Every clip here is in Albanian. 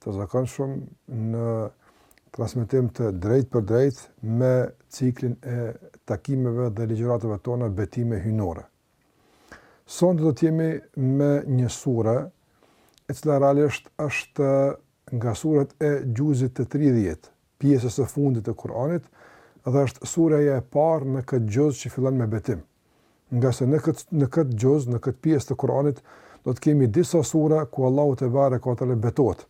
të zakonshëm në transmetim të drejtpërdrejtë me ciklin e takimeve dhe ligjëratave tona betime hyjnore. Sonte do të jemi me një sure e cila realisht është nga suret e xhuzit të 30, pjesës së fundit të Kur'anit, dhe është sureja e parë në këtë xhuz që fillon me betim. Ngase në këtë në këtë xhuz, në këtë pjesë të Kur'anit do të kemi disa sure ku Allahu tebareke ve teala betohet.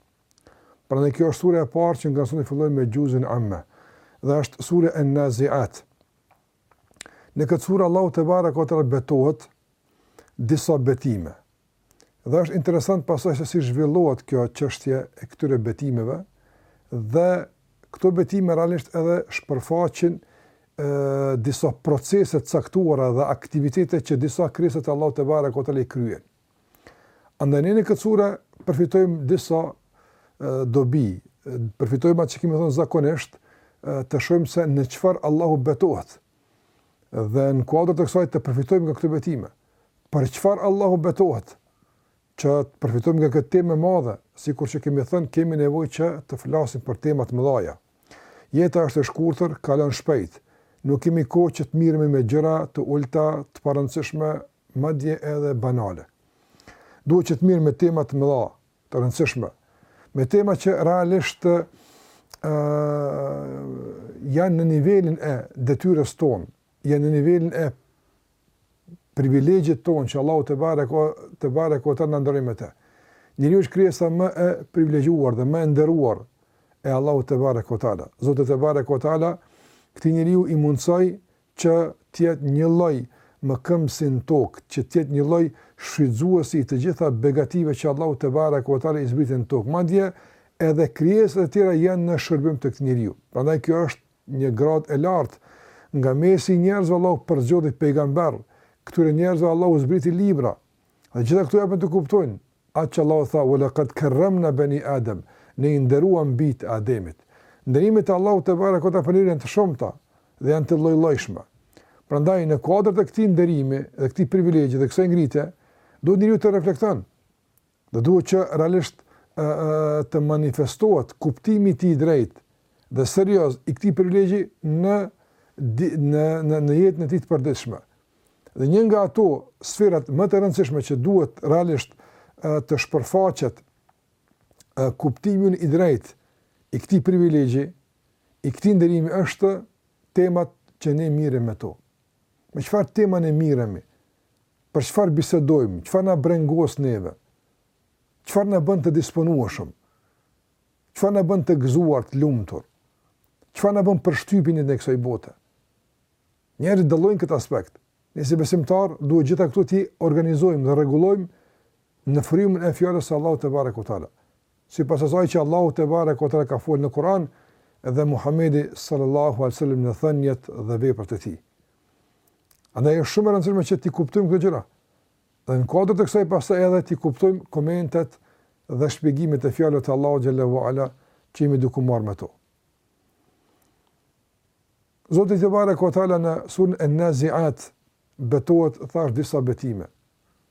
Prandaj kjo është sure e parë që nga sonte fillojmë me xhuzin Amme dhe është sure En-Naziat. Në këtë sure Allahu tebareke ve teala betohet disa betime. Dhe është interesant pasaj se si zhvillohet kjo qështje e këtyre betimeve, dhe këto betime realisht edhe shpërfaqin e, disa procese të caktuara dhe aktivitete që disa krijesa të Allahut tebareke ve teala i kryen. Andaj ne në këtë sure përfitojmë disa e, dobi, përfitojmë atë që kemi thonë zakonisht, të shohim se në çfarë Allahu betohet, dhe në kuadër të kësaj të përfitojmë nga këto betime. Për çfarë Allahu betohet? Që të përfitojmë nga kjo temë e madhe, sikur që kemi thënë, kemi nevojë që të flasim për tema të mëdha. Jeta është e shkurtër, kalon shpejt. Nuk kemi kohë që të miremi me gjëra të ulëta, të parëndësishme, madje edhe banale. Duhet që të miremi me tema të mëdha, të rëndësishme, me tema që realisht uh, janë në nivelin e detyrës tonë, janë në nivelin e privilegjit tonë që Allahu tebareke tebareke ve teala na nderoi me të. Njeriu është krijesa më e privilegjuar dhe më e nderuar e Allahut tebareke ve teala. Zoti tebareke ve teala këtij njeriu i mundësoi që të jetë një lloj mëkëmbësi në tokë, që të jetë një lloj shfrytëzuesi i të gjitha begative që Allahu tebareke ve teala i zbriti në tokë. Madje edhe krijesat e tjera janë në shërbim të këtij njeriu. Prandaj kjo është një gradë e lartë, nga mesi i njerëzve Allahu përzgjodhi pejgamberë, këtyre njerëzve Allahu u zbriti libra, dhe gjitha këto japin të kuptojnë, atë që Allahu tha, ve lekad kerremna beni Adem, ne i nderuam bijtë e Ademit. Nderimet e Allahut tebareke ve teala janë të shumta dhe janë të llojllojshme. Prandaj në kuadër të këtij nderimi dhe këtij privilegji dhe kësaj ngritje, duhet njeriu të reflekton Dhe duhet që realisht të manifestohet kuptimi i tij i drejtë dhe serioz i këtij privilegji në në në në jetën e tij të përditshme. Dhe një nga ato sferat më të rëndësishme që duhet realisht të shpërfaqet kuptimi i drejtë i këtij privilegji, i këtij nderimi është temat që ne miremi me to. Me çfarë tema ne miremi? Për çfarë bisedojmë? Çfarë na brengos neve? Çfarë na bën të disponueshëm? Çfarë na bën të gëzuar, të lumtur? Çfarë na bën përshtypje në kësaj bote? Njerëzit dallojnë këtë aspekt. Ne si besimtar duhet gjitha këto t'i organizojmë dhe rregullojmë në frymën e fjalës së Allahut tebareke ve teala. Sipas asaj që Allahu tebareke ve teala ka folur në Kur'an dhe Muhamedi sallallahu alaihi wasallam në thëniet dhe veprat e tij. Andaj është shumë e rëndësishme që t'i kuptojmë këto gjëra. Dhe në kuadër të kësaj pastaj edhe t'i kuptojmë komentet dhe shpjegimet e fjalëve të Allahut xhelle ve ala që jemi duke u marrë me to. Zoti tebareke ve teala në suren En-Naziat betohet thashë disa betime.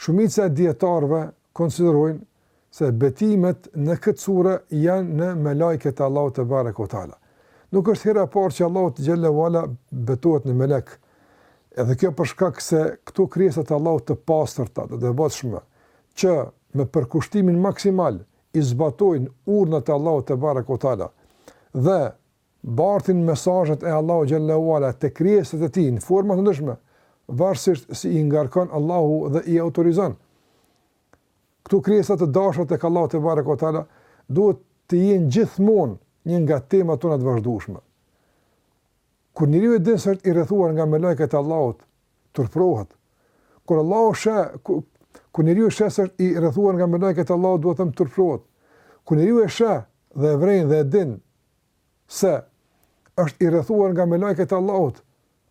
Shumica e dijetarëve konsiderojnë se betimet në këtë sure janë në melajket e Allahut tebareke ve teala. Nuk është hera e parë që Allahu xhelle ve ala betohet në melek. Edhe kjo për shkak se këto krijesa të Allahut të pastërta, të devotshme, që me përkushtimin maksimal i zbatojnë urdhrat e Allahut tebareke ve teala dhe bartin mesazhet e Allahut xhelle ve ala te krijesat e Tij në forma të ndryshme, varësisht si i ngarkon Allahu dhe i autorizon. Këto krijesa të dashura tek Allahu tebareke ve teala duhet të jenë gjithmonë një nga temat tona të vazhdueshme. Kur njeriu e din se është i rrethuar nga melekët e Allahut, turprohet. Kur Allahu sheh, kur, kur njeriu sheh se është i rrethuar nga melekët e Allahut, duhet të turprohet. Kur njeriu e sheh dhe e vëren dhe e din se është i rrethuar nga melajket e Allahut,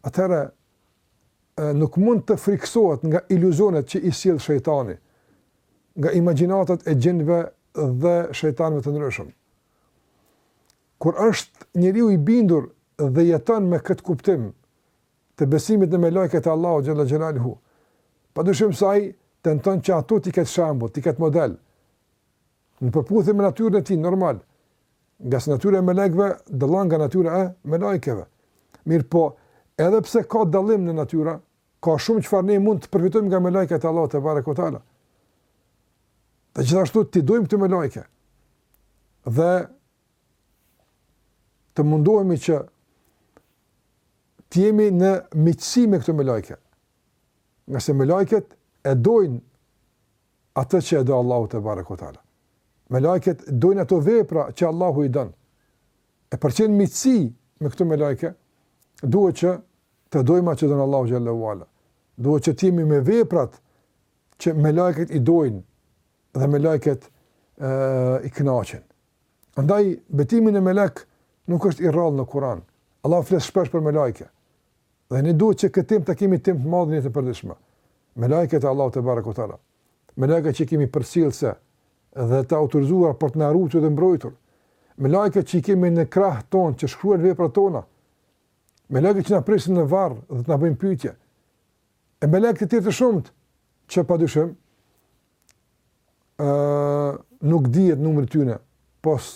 atëherë nuk mund të frikësohet nga iluzionet që i sjell shejtani, nga imagjinatat e xhindve dhe shejtanëve të ndryshëm. Kur është njeriu i bindur dhe jeton me këtë kuptim të besimit në melajket e Allahut xhelle xhelaluhu, padyshim se ai tenton që ato t'i ketë shembull, t'i ketë model. Në përputhje me natyrën e tij, normal, ngase natyra e melajkeve dallon nga natyra e melajkeve. Mirëpo, edhe pse ka dallim në natyra, ka shumë çfarë ne mund të përfitojmë nga melajket e Allahut tebareke ve teala. Dhe gjithashtu t'i dojmë këto melajke. Dhe të mundohemi që të jemi në miqësi me këto melajke. Ngase melajket e dojnë atë që e do Allahu tebareke ve teala. Melajket dojnë ato vepra që Allahu i don. E për qenë miqësi me këto melajke, duhet që të dojmë atë që don Allahu xhelle ve ala. Duhet që të jemi me veprat që melajket i dojnë dhe melajket e, i kënaqin. Andaj, betimi në melek nuk është i rrallë në Kur'an. Allahu flet shpesh për melajke. Dhe ne duhet që këtë temë ta kemi temë të madhe në jetën e përditshme. Melajket e Allahut tebareke ue teala. Melajket që kemi përcjellëse dhe të autorizuara për të na ruajtur dhe mbrojtur. Melajket që kemi në krah tonë që shkruajnë veprat tona. Melajket që na presin në varr dhe të na bëjnë pyetje. E melajket e tjera të shumta që padyshim ë nuk dihet numri i tyre pos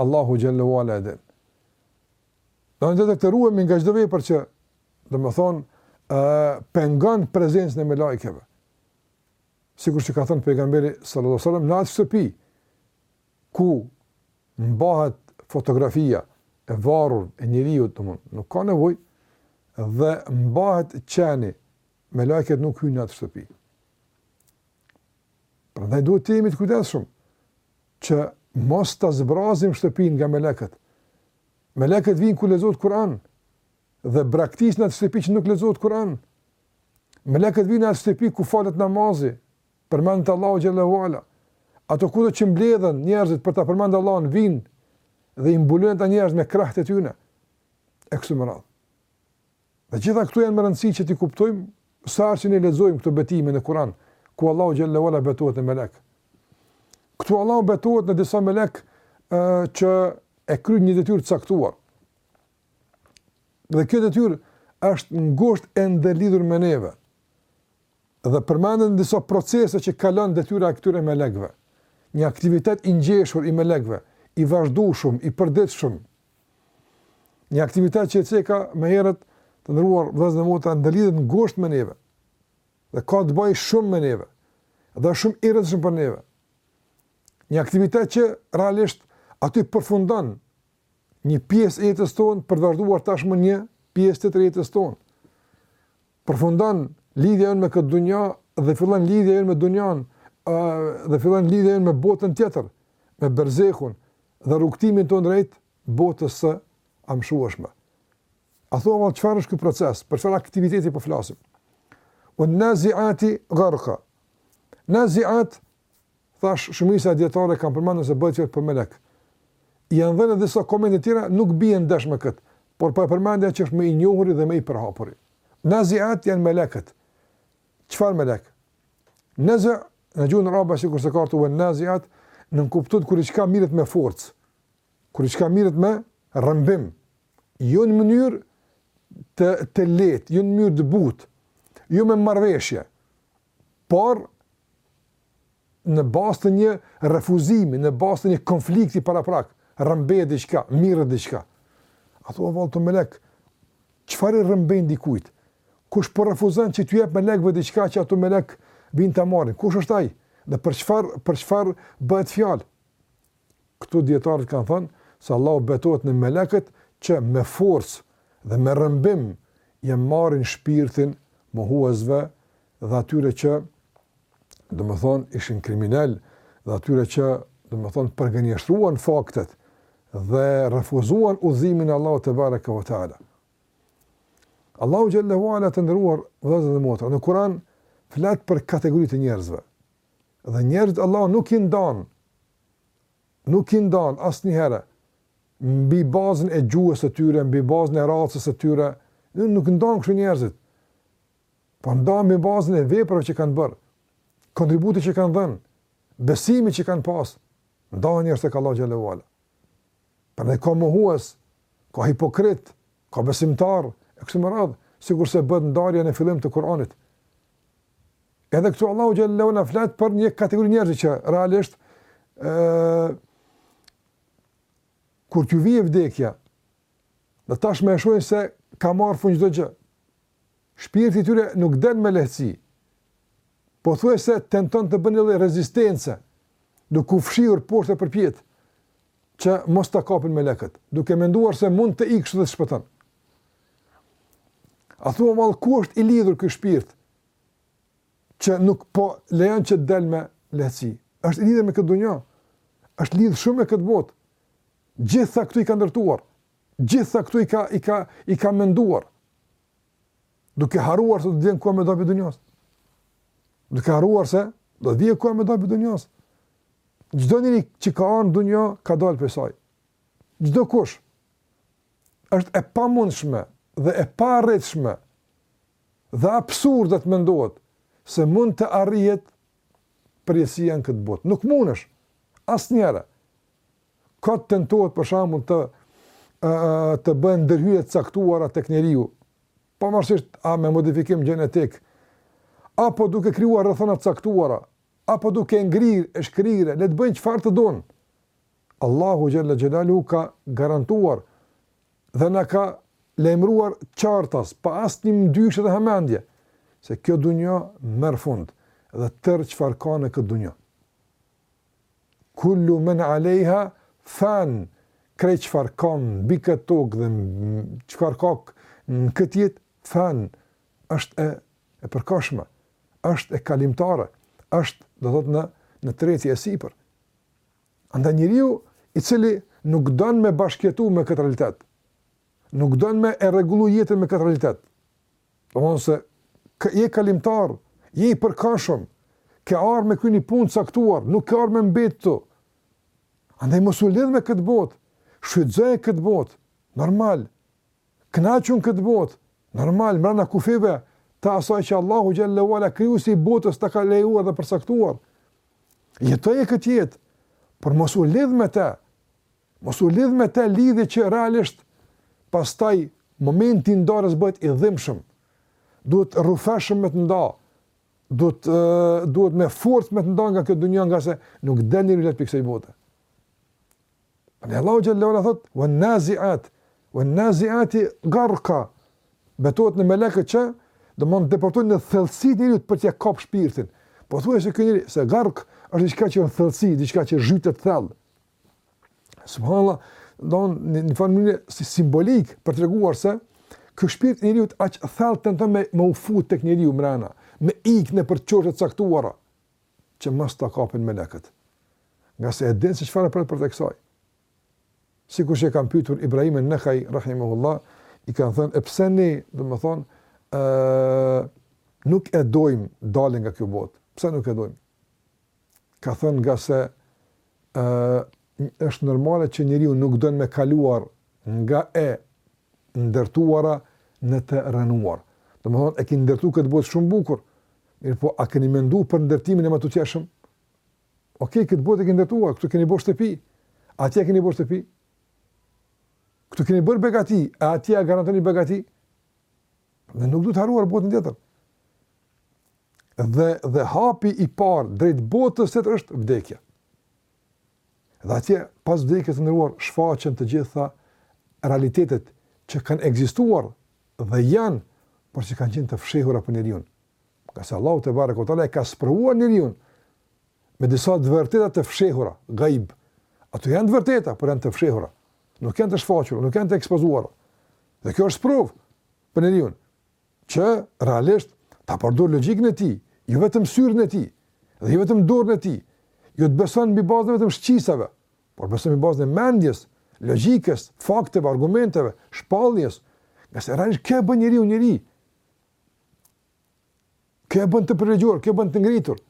Allahu xhalla uala e din. Do të dekurajohemi nga çdo vepër që domethënë ë pengon prezencën e melajkeve. Sikurse ka thënë pejgamberi sallallahu alajhi wasallam në atë shtëpi ku mbahet fotografia e varur e njeriut në mur, nuk ka nevojë, dhe mbahet qeni, melajket nuk hyjnë në atë shtëpi. Prandaj duhet të jemi të kujdesshëm, që mos ta zbrazim shtëpinë nga melekët. Melekët vijnë ku lexohet Kur'an dhe braktisin atë shtëpi që nuk lexohet Kur'an. Melekët vijnë në atë shtëpi ku falet namazi, përmendet Allahu xhallahu ala. Ato kudo që mblidhen njerëzit për ta përmendur Allahun vijnë dhe i mbulojnë ata njerëz me krahët e tyre. E kështu me radhë. Të gjitha këto janë me rëndësi që t'i kuptojmë sa herë që ne lexojmë këto betime në Kur'an, ku Allahu xhallahu ala betohet në melek. Këtu Allahu betohet në disa melek ë që e kryjnë një detyrë të caktuar. Dhe kjo detyrë është ngushtë e ndërlidhur me neve. Dhe përmenden disa procese që kalon detyra e këtyre melekëve. Një aktivitet i ngjeshur i melekëve, i vazhdueshëm, i përditshëm, Një aktivitet që e ceka më herët të nderuar vëllezër e motra ndërlidhet ngushtë me neve dhe ka të bëjë shumë me neve dhe shumë i rëndësishëm për neve. Një aktivitet që realisht aty përfundon një pjesë e jetës tonë për të vazhduar tashmë një pjesë tjetër të jetës tonë. Përfundon lidhja jonë me këtë dunja dhe fillon lidhja jonë me dunjan dhe fillon lidhja jonë me botën tjetër, me berzahun dhe rrugëtimin tonë drejt botës së amshueshme. A thua çfarë është ky proces, për çfarë aktiviteti po flasim? Uen naziati gharqa. Naziat Thashë, shumica e dijetarëve kanë përmendur se bëhet fjalë për melek. I janë dhënë disa komente tjera, nuk bien ndesh me këtë, por po e përmend atë që është më i njohuri dhe më i përhapuri. Nazi'at janë melekët. Çfarë melek? Naz' në gjuhën arabe sikurse ka thënë nazi'at, nënkupton kur diçka mirret me forcë, kur diçka mirret me rrëmbim, jo në mënyrë të të lehtë, jo në mënyrë të butë, jo me marrëveshje, por në bazë të një refuzimi, në bazë të një konflikti paraprak, rrëmbehet diçka, mirret diçka. A thua vallë këto melek, çfarë i rrëmbejnë dikujt? Kush po refuzan që t'ju jep melekve diçka që ato melek vijnë ta marrin? Kush është ai? Dhe për çfarë, për çfarë bëhet fjalë? Këtu dijetarët kanë thënë se Allahu betohet në melekët që me forcë dhe me rrëmbim ia marrin shpirtin mohuesve dhe atyre që domethënë ishin kriminal dhe atyre që domethënë përgënjeshtruan faktet dhe refuzuan udhëzimin e Allahut tebareke ve teala. Allahu xhelle ve ala të nderuar vëllezër dhe motra në Kur'an flet për kategoritë e njerëzve. Dhe njerëzit Allahu nuk i ndan, nuk i ndan asnjëherë mbi bazën e gjuhës së tyre, mbi bazën e racës së tyre, nuk nuk ndahen kështu njerëzit. Po ndahen mbi bazën e veprave që kanë bërë, kontributit që kanë dhënë, besimit që kanë pas, ndahen njerëz tek Allahu xhelle ve ala. Prandaj ka mohues, ka hipokrit, ka besimtar, e kështu me radhë, sikurse bëhet ndarja në fillim të Kuranit. Edhe këtu Allahu xhelle ve ala flet për një kategori njerëzish që realisht ë kur t'ju vjen vdekja, dhe tashmë e shohin se ka marrë fund çdo gjë. Shpirti i tyre nuk del me lehtësi. Pothuajse tenton të bën njëlloj rezistence, duke u fshehur poshtë e përpjet. që mos ta kapin melekët, duke menduar se mund të ikë dhe të shpëton. A thua vallë, ku është i lidhur ky shpirt, që nuk po lejon që të del me lehtësi? është i lidhur me këtë dunja, është lidhë shumë me këtë botë, gjithçka këtu i ka ndërtuar, gjithçka këtu i ka, i ka, i ka menduar, duke harruar se do të vjen koha me dal pi dunjas. Duke harruar se do të vjen koha me dal pi dunjas. Çdo njeri që ka ardhur në dunja ka dalë prej saj. Çdokush është e pamundshme dhe e paarritshme dhe absurde të mendohet se mund të arrihet përjetësia në këtë botë. Nuk mundesh asnjëherë. Kot tentohet për shembull të ë të bëhen ndërhyrje të caktuara tek njeriu, pavarësisht a me modifikim gjenetik, apo duke krijuar rrethana të caktuara, apo duke ngrirë e shkrirë, le të bëjnë çfarë të donë. Allahu xhelle xhelaluhu ka garantuar dhe na ka lajmëruar qartas pa asnjë mëdyshje dhe hamendje se kjo dunja merr fund dhe tërë çfarë ka në këtë dunja. Kul-lu men alejha fan, krejt çfarë ka mbi këtë tokë dhe çfarë ka në këtë jetë fan, është e e përkohshme, është e kalimtare, është, do thotë në në tretje e sipër. Andaj njeriu i cili nuk don me bashkëjetu me këtë realitet, nuk don me e rregullu jetën me këtë realitet, Domethënë se je kalimtar, je i përkohshëm, ke ardhur me kry një punë të caktuar, nuk ke ardhur me mbet këtu. Andaj mos u lidh me këtë botë. Shfrytëzoje këtë botë. Normal. Kënaqu në këtë botë. Normal, mbrena kufijve të asaj që Allahu xhel-le ue ala krijuesi i botës ta ka lejuar dhe përcaktuar. Jetoje këtë jetë, por mos u lidh me të. Mos u lidh me te lidhje që realisht pastaj momenti i ndarjes bëhet i dhimbshëm. Duhet rrufeshëm me të nda. Duhet duhet me forcë me të nda nga kjo dunja ngase nuk del njeri lehtë prej kësaj bote. Andaj Allahu xhel-le ue ala thot, "Wa nazi'at, wa nazi'ati gharqa." Betohet në melekë që do mund të depërtojnë në thellësi të njeriut për t'ia kap shpirtin. Pothuajse ky njeri se gharq është diçka që në thellësi, diçka që zhytet thellë. Subhanallah, domethënë një formë një si simbolik për treguar se ky shpirt i njeriut aq thellë tenton me me u fut tek njeriu mbrena, me ik nëpër qoshe të caktuara që mos ta kapin melekët. Ngase e din se çfarë e pret pas kësaj. Sikur që e kanë pyetur Ibrahim an-Nakhai rahimahullah, i kanë thënë, "E pse ne, domethënë, ë uh, nuk e dojmë daljen nga kjo botë? Pse nuk e dojmë?" Ka thënë ngase Ë është normale që njeriu nuk don me kaluar nga e ndërtuara në të rrënuar. Domethënë e ke ndërtuar këtë botë shumë bukur. Mirëpo, a keni menduar për ndërtimin e matutjeshëm? Ok, këtë botë e keni ndërtuar, këtu keni bërë shtëpi. Atje a keni bërë shtëpi. Këtu keni bërë begati, a atje a garantoni begati? Ne nuk duhet ta harrojmë botën tjetër. Dhe, dhe hapi i parë drejt botës tjetër është vdekja. Dhe atje, pas vdekjes, të nderuar, shfaqen të gjitha realitetet që kanë ekzistuar dhe janë, por që kanë qenë të fshehura për njeriun. Ngase Allahu tebareke ue teala e ka sprovuar njeriun me disa të vërteta të fshehura, gajb. Ato janë të vërteta, por janë të fshehura. Nuk janë të shfaqura, nuk janë të ekspozuara. Dhe kjo është sprovë për njeriun që realisht ta përdor logjikën e tij, jo vetëm syrin e tij, dhe jo vetëm dorën e tij. Jo të beson mbi bazën e vetëm shqisave, por beson mbi bazën e mendjes, logjikës, fakteve, argumenteve, shpalljes. Ngase realisht kjo e bën njeriun njeri, Kjo e bën të privilegjuar, kjo e bën të ngritur.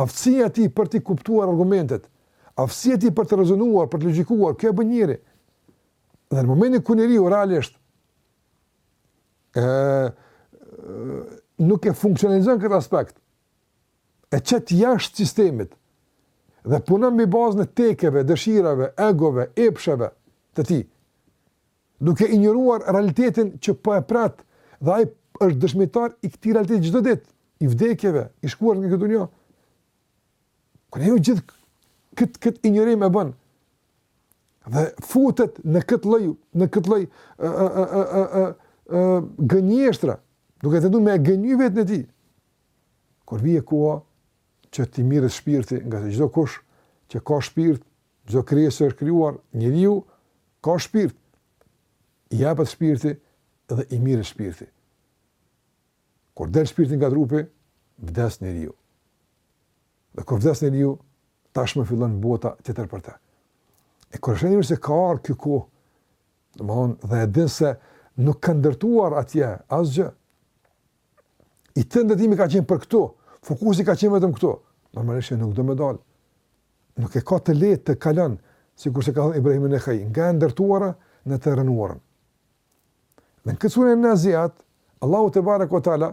Aftësia e tij për të kuptuar argumentet, aftësia e tij për të rezonuar, për të logjikuar, kjo e bën njeri. Dhe në momentin kur njeriu realisht ë nuk e funksionalizon këtë aspekt, e qet jashtë sistemit, dhe punon mbi bazën e tekeve, dëshirave, egove, epsheve të tij, duke injoruar realitetin që po e pret dhe ai është dëshmitar i këtij realiteti çdo ditë, i vdekjeve, i shkuar nga kjo dunja. Kur ai gjithë kët kët injorim e bën dhe futet në kët lloj, në kët lloj ë ë ë ë ë ë ë gënjeshtra, duke tentu me gënjy vetën e tij. Kur vjen koha që t'i miret shpirti nga çdokush që ka shpirt Çdo krijesë që është krijuar, njeriu ka shpirt. I jepet shpirti dhe i miret shpirti. Kur del shpirti nga trupi, vdes njeriu. Dhe kur vdes njeriu, tashmë fillon bota tjetër për të. E kur e sheh njeriu se ka ardh kjo kohë, domthon dhe e din se nuk ka ndërtuar atje asgjë. I tërë ndërtimi ka qenë për këtu, fokusi ka qenë vetëm këtu. Normalisht nuk do me dalë. Nuk e ka të lehtë të kalon, sikurse ka thënë Ibrahim an-Nakhai, nga e ndërtuara në të rrënuarën. Dhe në këtë sure Naziat, Allahu tebareke ue teala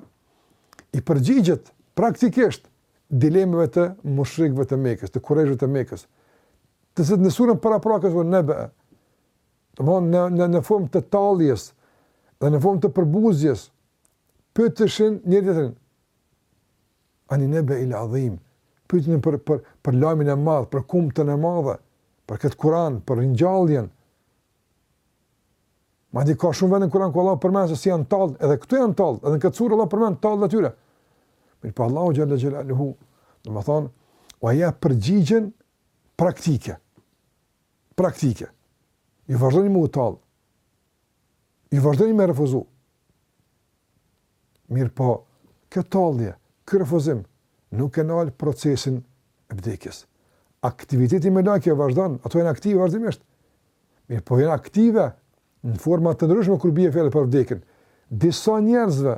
i përgjigjet praktikisht dilemave të mushrikëve të Mekës, të kurejshve të Mekës. Të cilët në surën paraprake, suren Nebe, domethënë në në formë të talljes dhe në formë të përbuzjes pyetshin njëri-tjetrin. Anin nebeil adhim, pyetnin për për për lajmin e madh, për kumtin e madhe, për këtë Kur'an, për ringjalljen. Madje ka shumë vende në Kur'an ku Allah përmend se si janë tallë, edhe këtu janë tallë, edhe në këtë surë Allah përmend talljen e tyre. Mirëpo Allahu xhalla xhelaluhu, domethënë, ua jep përgjigjen praktike. Praktike. Ju vazhdoni me u tallë, Ju vazhdoni me refuzu. Mirëpo, kjo tallje, kjo refuzim, nuk e nalë procesin e vdekjes. Aktiviteti i melaikeve vazhdon, ato janë aktive vazhdimisht. Mirëpo, janë aktive, në forma të ndryshme, kur bie fjala për vdekjen. Disa njerëzve,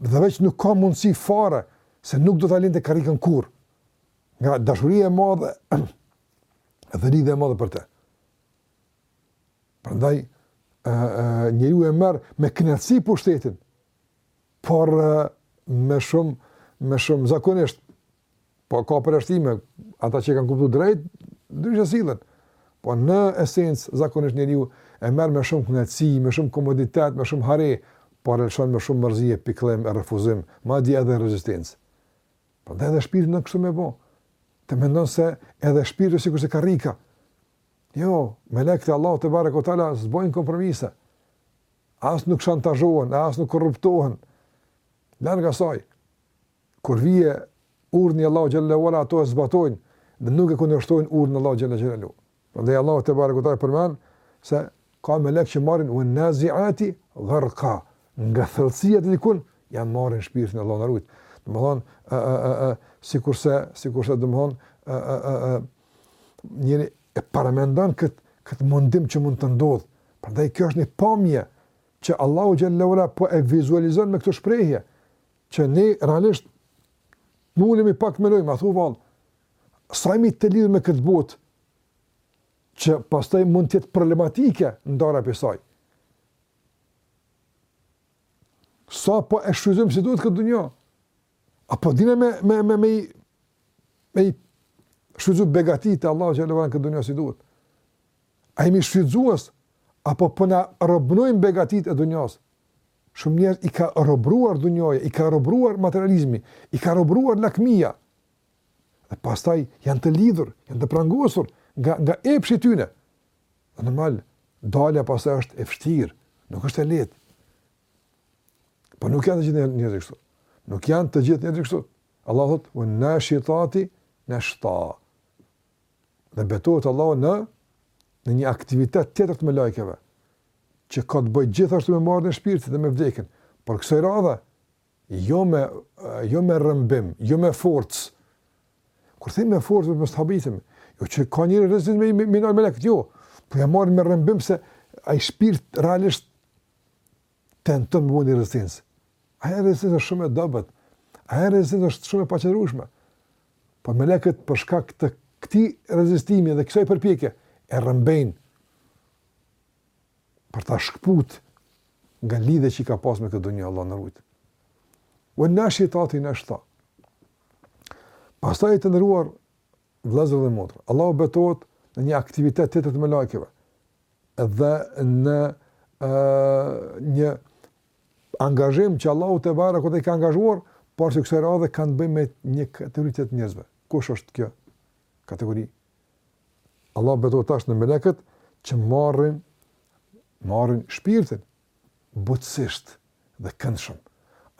Dhe veç nuk ka mundësi fare se nuk do ta linte karrikën kurrë. Nga dashuria e madhe dhe lidhja e madhe për të. Prandaj ë njeriu e merr me kënaqësi pushtetin, por me shumë me shumë zakonisht Po ka përjashtime, ata që kanë kuptuar drejt, ndryshe sillen. Po në esencë zakonisht njeriu e merr me shumë kënaqësi, me shumë komoditet, me shumë hare, por e lëshon me shumë mërzi e pikëllim e refuzim, madje edhe rezistencë. Prandaj edhe shpirti nuk kështu me bo. Ti mendon se edhe shpirti sikur se karrika. Jo, melekët e Allahut tebareke ue teala s'bojnë kompromise. As nuk shantazhohen, as nuk korruptohen. Larg asaj. Kur vjen urdhni i Allahut xhel-le ue ala ato e zbatojnë dhe nuk e kundërshtojnë urdhnin e Allahut xhel-le xhelaluhu. Prandaj Allahu tebareke ue teala përmend se ka melekë që marrin uen-naziati garka, nga thellësia dikujt ja marrin shpirtin Allahu na rujt. Domthon ë ë ë ë sikurse sikurse domthon ë ë ë ë njeri e paramendon kët kët mundim që mund të ndodh. Prandaj kjo është një pamje që Allahu xhel-le ue ala po e vizualizon me këtë shprehje. që ne realisht nuk ulemi pak të mendojmë, a thu vallë, sa jemi të lidhë me këtë botë, që pastaj mund të jetë problematike ndarja prej saj. Sa po e shfrytzojmë si duhet këtë dunja, a po dimë me, me, me, me, me i shfrytzu begatitë e Allahut xhel-le ue ala në këtë dunja si duhet. A jemi shfrytzues, apo po na robnojnë begatitë e dunjas, Shumë njerëz i ka robëruar dunjaja, i ka robëruar materializmi, i ka robëruar lakmia. Dhe pastaj janë të lidhur, janë të prangosur nga nga epshi tyne. Dhe normal, dalja pastaj është e vështirë, nuk është e lehtë. Po nuk janë të gjithë njerëzit kështu. Nuk janë të gjithë njerëzit kështu. Allahu thotë, "Wa nashitati nashta." dhe betohet Allahu në në një aktivitet tjetër të melekëve që ka të bëjë gjithashtu me marrjen e shpirtit dhe me vdekjen. Por kësaj radhe jo me jo me rrëmbim, jo me forcë. Kur thim me forcë do të thotë mos habitemi. Jo që ka një rezistencë me me melekë, jo. Po ja marr me rrëmbim se ai shpirt realisht Tenton me bo një rezistencë. Ajo rezistencë është shumë e dobët. Ajo rezistencë është shumë e paqëndrueshme. Por melekët për shkak të këtij rezistimi dhe kësaj përpjekje, e rrëmbejnë për ta shkput nga lidhjet që i ka pas me këtë dunja, Allahu na rujt. Wa nashitati nashta. Pastaj të nderuar vllezër dhe motra. Allahu betohet në një aktivitet tjetër të melaikeve. dhe në një angazhim që Allahu tebareke ue teala i ka angazhuar, por se kësaj radhe kanë të bëjnë me një kategori të njerëzve. Kush është kjo kategori? Allahu betohet tash në melekët që marrin marrin shpirtin butësisht dhe këndshëm.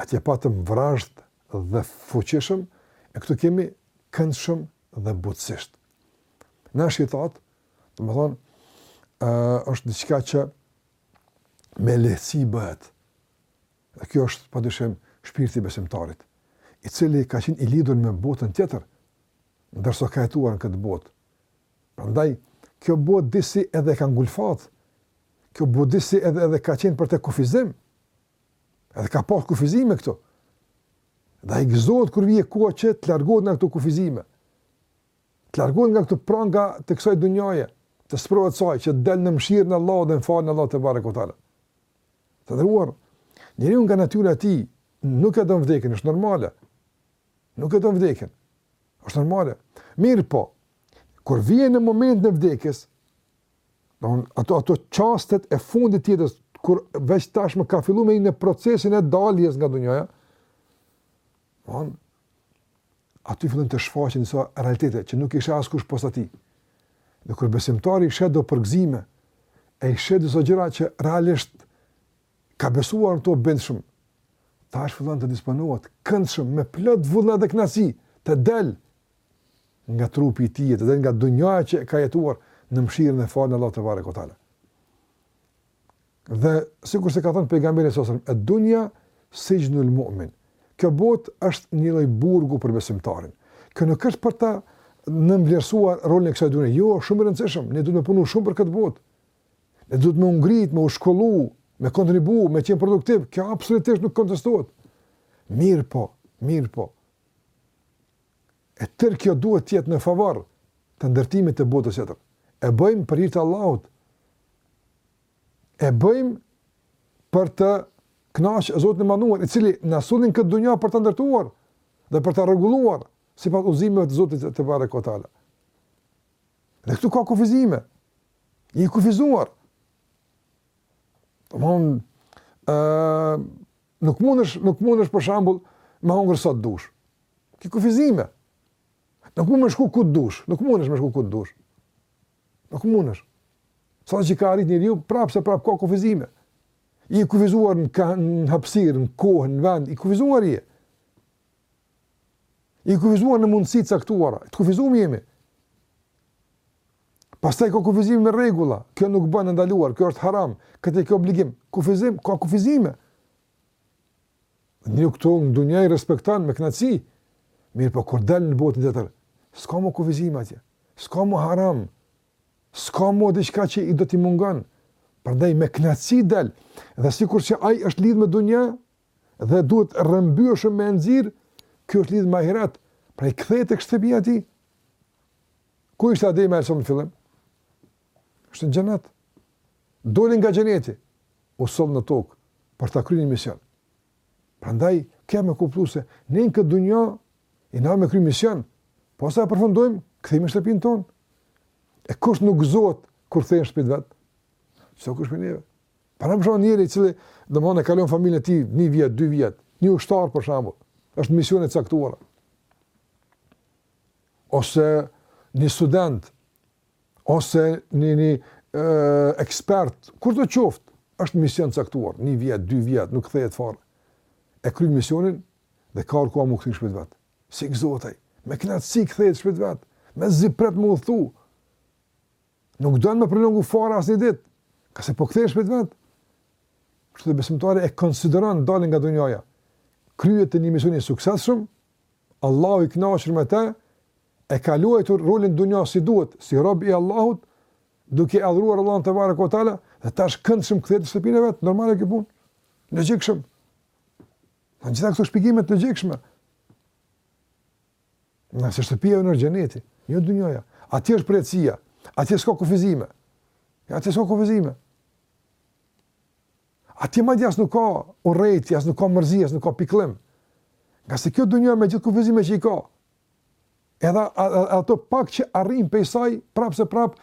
Atje patëm vrazhd dhe fuqishëm, e këtu kemi këndshëm dhe butësisht. Nashitat, Domethënë, është diçka që me lehtësi bëhet. Dhe kjo është, padyshim, shpirti i besimtarit, i cili ka qenë i lidhur me botën tjetër, ndërsa ka jetuar në këtë botë. Prandaj, kjo botë disi edhe e ka ngulfat, kjo botë disi edhe, edhe ka qenë për të kufizim, edhe ka pas kufizime këtu. Dhe ai gëzohet kur vjen koha që të largohet nga këto kufizime. Të largohet nga këto pranga të kësaj dunjaje, të sprovave të saj që të del në mëshirën e Allahut dhe në faljen e Allahut tebareke ue teala. Të nderuar, njeriu nga natyra e tij nuk e don vdekjen, është normale. Nuk e don vdekjen. Është normale. Mirëpo, kur vjen në momentin e vdekjes, don ato ato çastet e fundit të jetës kur veç tashmë ka filluar me në procesin e daljes nga dunjaja, don aty fillojnë të shfaqen disa realitete që nuk i sheh askush pos atij. Dhe kur besimtari i sheh do përgëzime, e i sheh disa gjëra që realisht ka besuar në to bindshëm, tash fillon të disponohet këndshëm me plot vullnet dhe knasi të del nga trupi i tij e të del nga dunjaja që ka jetuar në mshirën e faljen e Allahut tebareke ue teala. Dhe sikur se ka thënë pejgamberi sallallahu alajhi wasallam, "Dunya sijnul mu'min." Kjo botë është një lloj burgu për besimtarin. Kjo nuk është për ta nënvlerësuar rolin e kësaj dunjaje. Jo, shumë i rëndësishëm, ne duhet me punu shumë për këtë botë. Ne duhet me u ngrit, me u shkollu, me kontribu, me qenë produktiv, kjo absolutisht nuk kontestohet. Mirëpo, mirëpo. E tërë kjo duhet të jetë në favor të ndërtimit të botës tjetër. E bëjmë për hir të Allahut. E bëjmë për të kënaqë Zotin e Madhëruar, i cili na solli në këtë dunja për ta ndërtuar dhe për ta rregulluar sipas udhëzimeve të Zotit tebareke ue teala. Dhe këtu ka kufizime. Je i kufizuar. Domethonë Nuk mundesh, nuk mundesh për shembull me hongër sa të dush. Ke kufizime. Nuk mund me shku ku të dush, nuk mundesh me shku ku të dush. Nuk mundesh. Sado që ka arrit njeriu, prapë se prapë ka kufizime. Je i kufizuar në, ka, në hapsir, në kohë, në vend, i kufizuar je. Je i kufizuar në mundësi të caktuara, të kufizum jemi. Pastaj ka kufizime me rregulla, kjo nuk bën, e ndaluar, kjo është haram, këtë e ke obligim. Kufizim, ka kufizime. Njeri këtu në dunja i respekton me knaqsi, mirëpo kur dal në botën tjetër, s'ka mu kufizime atje, s'ka mu haram, s'ka mu diçka që i do t'i mungan, prandaj me knaqsi dal, dhe sikur që ai është lidh me dunja, dhe duhet rrëmbyeshëm me e nxirr, ky është lidhë me ahiret, pra ai kthehet te shtëpia e tij. Ku ishte Ademi alejhi selam në fillim? Ishte në xhenet. Doli nga xheneti, u soll në tokë, për ta kry një mision. Prandaj, kjo me kuptu se, ne në këtë dunja, jena me kry mision, posa e përfundojmë, kthehemi në shtëpinë tonë. E kush nuk gëzohet, kur kthehet në shpi të vet? Secili prej neve? Pra për shembull njëri i cili domthonë e ka lon familjen e tij një vjet, dy vjet, një ushtar për shembull, është në mision të caktuar. Ose një student, ose një një ekspert, kushdo qoftë, është në mision të caktuar, një vjet, dy vjet, nuk kthehet fare. E kryen misionin dhe ka ardh koha me u kthy n'shpi t'vet. Si gëzohet ai, me knaqsi kthehet n'shpi t'vet, mezi pret me u kthy. Nuk don me prolongu fare asnjë ditë, ngase po kthehet n'shpi t'vet. Kështu dhe besimtari e konsideron daljen nga dunjaja. Kryerje të një misioni të suksesshëm, Allahu i kënaqur me të, e ka luajtur rolin në dunja si duhet, si rob i Allahut, duke adhuruar Allahun tebareke ve teala, dhe tash këndshëm kthehet në shtëpinë e vet, normale kjo punë. Logjikshëm. Të gjitha këto shpjegime të logjikshme. Ngase shtëpia jonë është xheneti, jo dynjaja. Aty është përjetësia, aty s'ka kufizime. Ja, aty s'ka kufizime. Aty madje as nuk ka urrejtje, as nuk ka mërzi, as nuk ka pikllim. Ngase kjo dynjaja me gjithë kufizimet që i ka, edhe ato pak që arrin prej saj, prapë se prapë,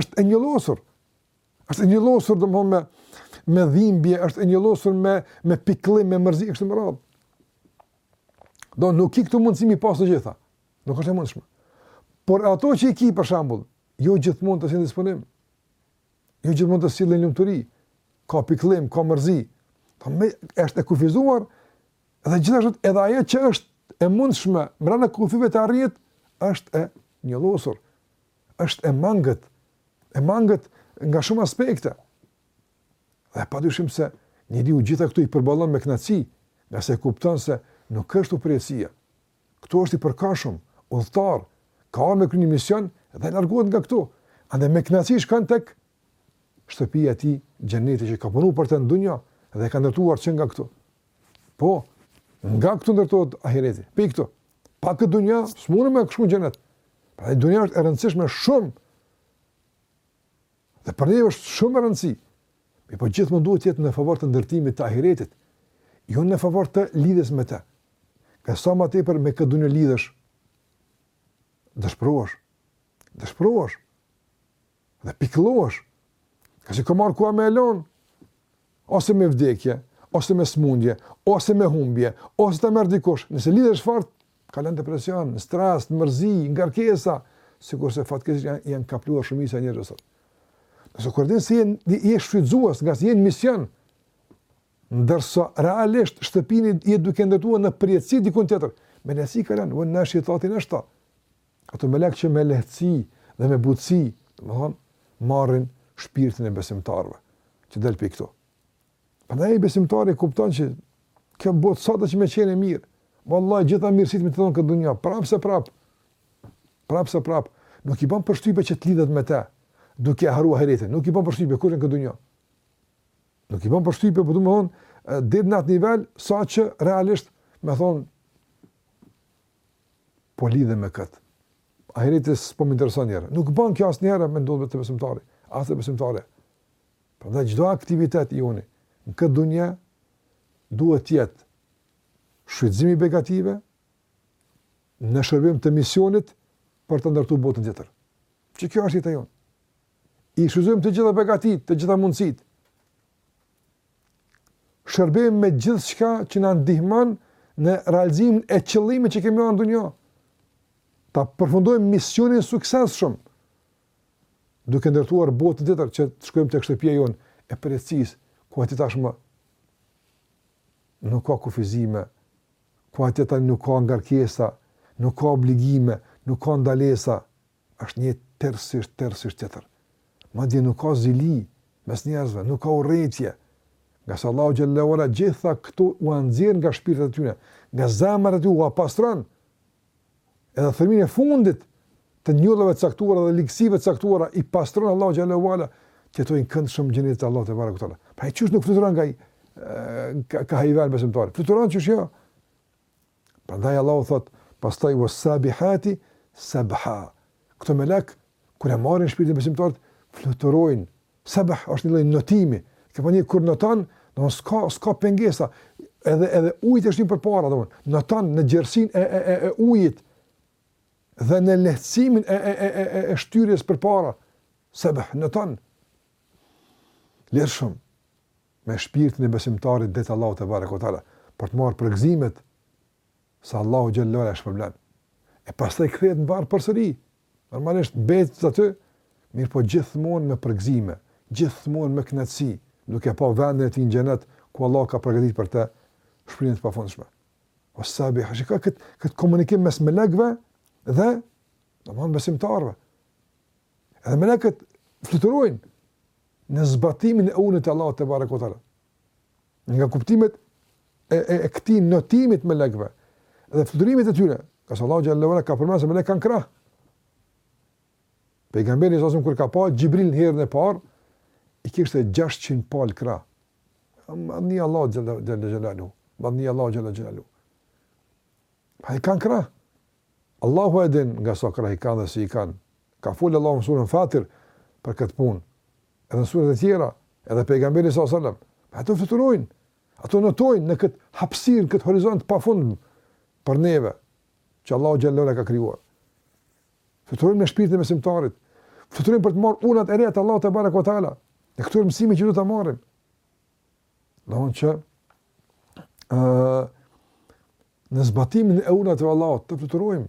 është e njollosur. Është e njollosur, domethënë, me, me dhimbje, është e njollosur me, me pikllim, me mërzi, e kështu me radhë. Do nuk ki këtu mundësi me i pas të gjitha. Nuk është e mundshme. Por ato që i ki për shembull, jo gjithmonë të sjellin disponim. Jo gjithmonë të sjellin lumturi. Ka pikëllim, ka mërzi. Po me është e kufizuar dhe gjithashtu edhe ajo që është e mundshme brenda kufijve të arrihet është e njollosur. Është e mangët. E mangët nga shumë aspekte. Dhe pa dyshim se njeriu gjitha këto i përballon me knaci, ngase kupton se nuk është këtu përjetësia. Këtu është i përkohshëm, udhëtar, ka ardh me kry një mision dhe largohet nga këtu. Andaj me knaci shkan tek shtëpia e tij xheneti që ka punu për të n'dunja dhe e ka ndërtuar që nga këtu. Po, nga këtu ndërtohet ahireti, pe këtu. Pa këtë dunja, s'munesh me shku n'xhenet. Pra edhe dunja është e rëndësishme shumë Dhe për ne është shumë e rëndësishme, po gjithmonë duhet t'jetë në favor të ndërtimit të ahiretit, jo në favor të lidhjes me të. Nga sa ma tepër me këtë dunja lidhesh, dëshpërohesh, dëshpërohesh, dhe pikëllohesh, ngase ki me ardh koha me e lon, ose me vdekje, ose me sëmundje, ose me humbje, ose ta merr dikush, nëse lidhesh fort, kalon depresion, stres, mërzi, ngarkesa, sikurse fatkeqësisht janë janë kapluar shumica e njerëzve sot. Nëse kur din se je je shfrytëzues, ngase je në mision, ndërsa realisht shtëpinë je duke e ndërtuar në përjetësi dikun tjetër, me lehtësi kalon, uen-nashitati neshta. Ato melekë që me lehtësi dhe me butësi, domethënë, marrin shpirtin e besimtarve, që del prej kto. Prandaj besimtari kupton që kjo botë sado që me qene mirë, vallahi, gjitha mirësit me t'i dhon n'këtë dunja, prapë se prapë, prapë se prapë, nuk i ban përshtypje që të lidhet me te, duke e harru ahiretin, nuk i ban përshtypje kurrën këtë dunja. Nuk i ban përshtypje, por po du me thonë, deri në atë nivel, saqë realisht, me thonë, Po lidhem me kët. Ahireti s'po më intereson njëherë. Nuk ban kjo asnjëherë me ndodhë te besimtari, as te besimtarja. Prandaj çdo aktivitet i joni në këtë dunja duhet të jetë shfrytëzim i begative në shërbim të misionit për ta ndërtu botën tjetër. Që kjo është jeta jonë. I shfrytëzojmë të gjitha begatit, të gjitha mundësitë. shërbehemi me gjithçka që na ndihmon në realizimin e qëllimit që kemi në dunja. Ta përfundojmë misionin suksesshëm duke ndërtuar botën tjetër që të shkojmë tek shtëpia jonë e përjetësisë, ku atje tashmë nuk ka kufizime, ku atje tani nuk ka ngarkesa, nuk ka obligime, nuk ka ndalesa, Është një jetë tërësisht, tërësisht tjetër. Madje nuk ka zili mes njerëzve, nuk ka urrejtje. Ngase Allahu xhelle ue ala gjitha këto ua nxjerr nga shpirtrat e tyre, nga zemrat e tyre ua pastron. Edhe thërmin e fundit të njollave të caktuara dhe ligësive të caktuara i pastron Allahu xhelle ue ala që të jetojnë këndshëm n'xhenet të Allahut tebareke ue teala. Pra e qysh nuk fluturon nga gëzimi ai vëlla besimtar. Fluturon qysh jo. Prandaj Allahu thotë pastaj was-sabihati sabha. Këto melekë kur e marrin shpirtin e besimtarit, fluturojnë. Sebh është një lloj notimi. Kjo po një kur noton, domethënë s'ka s'ka pengesa. Edhe edhe uji të shtyn përpara, domethënë noton në gjerësinë e e e e ujit dhe në lehtësimin e e e e e, e shtyrjes përpara. Sebh noton. Lirshëm. me shpirtin e besimtarit drejt Allahut tebareke ue teala për të marrë përgëzimet se Allahu xhallahu ala e shpërblen. E pastaj kthehet në varr përsëri. Normalisht mbetet aty, mirëpo gjithmonë me përgëzime, gjithmonë me kënaqësi, duke pa vendin e tij në xhenet ku Allah ka përgatitur për të shpërblime pafundshme. Was-sabihati ka kët kët komunikim mes melekëve dhe domethënë besimtarëve. Edhe melekët fluturojnë në zbatimin e urdhrit të Allahut tebareke ue teala. Nga kuptimet e e, e këtij notimit melekëve dhe fluturimit të tyre, ka se Allahu xhallahu ala ka përmendur se melekët kanë krah. Pejgamberi sa kur ka pa Xhibril herën e parë, i kishte 600 palë krahë. Madhni Allahu xhallahu xhallahu. Madhni Allahu xhallahu xhallahu. Pra i kanë krahë. Allahu e din nga sa krahë i kanë dhe si i kanë. Ka folë Allahu në surën Fatir për këtë punë, edhe në suret e tjera, edhe pejgamberi sallallahu alajhi wasallam. Ato fluturojnë, ato notojnë në këtë hapësirë, në këtë horizont pa fund për neve që Allahu xhallahu ala ka krijuar. Fluturojnë me shpirtin e besimtarit. Fluturojnë për të marrë urdhrat e reja të Allahut tebareke ue teala. Në këtë mësimi që do ta marrim. Domethënë që ë në zbatimin e urdhrave të Allahut të fluturojmë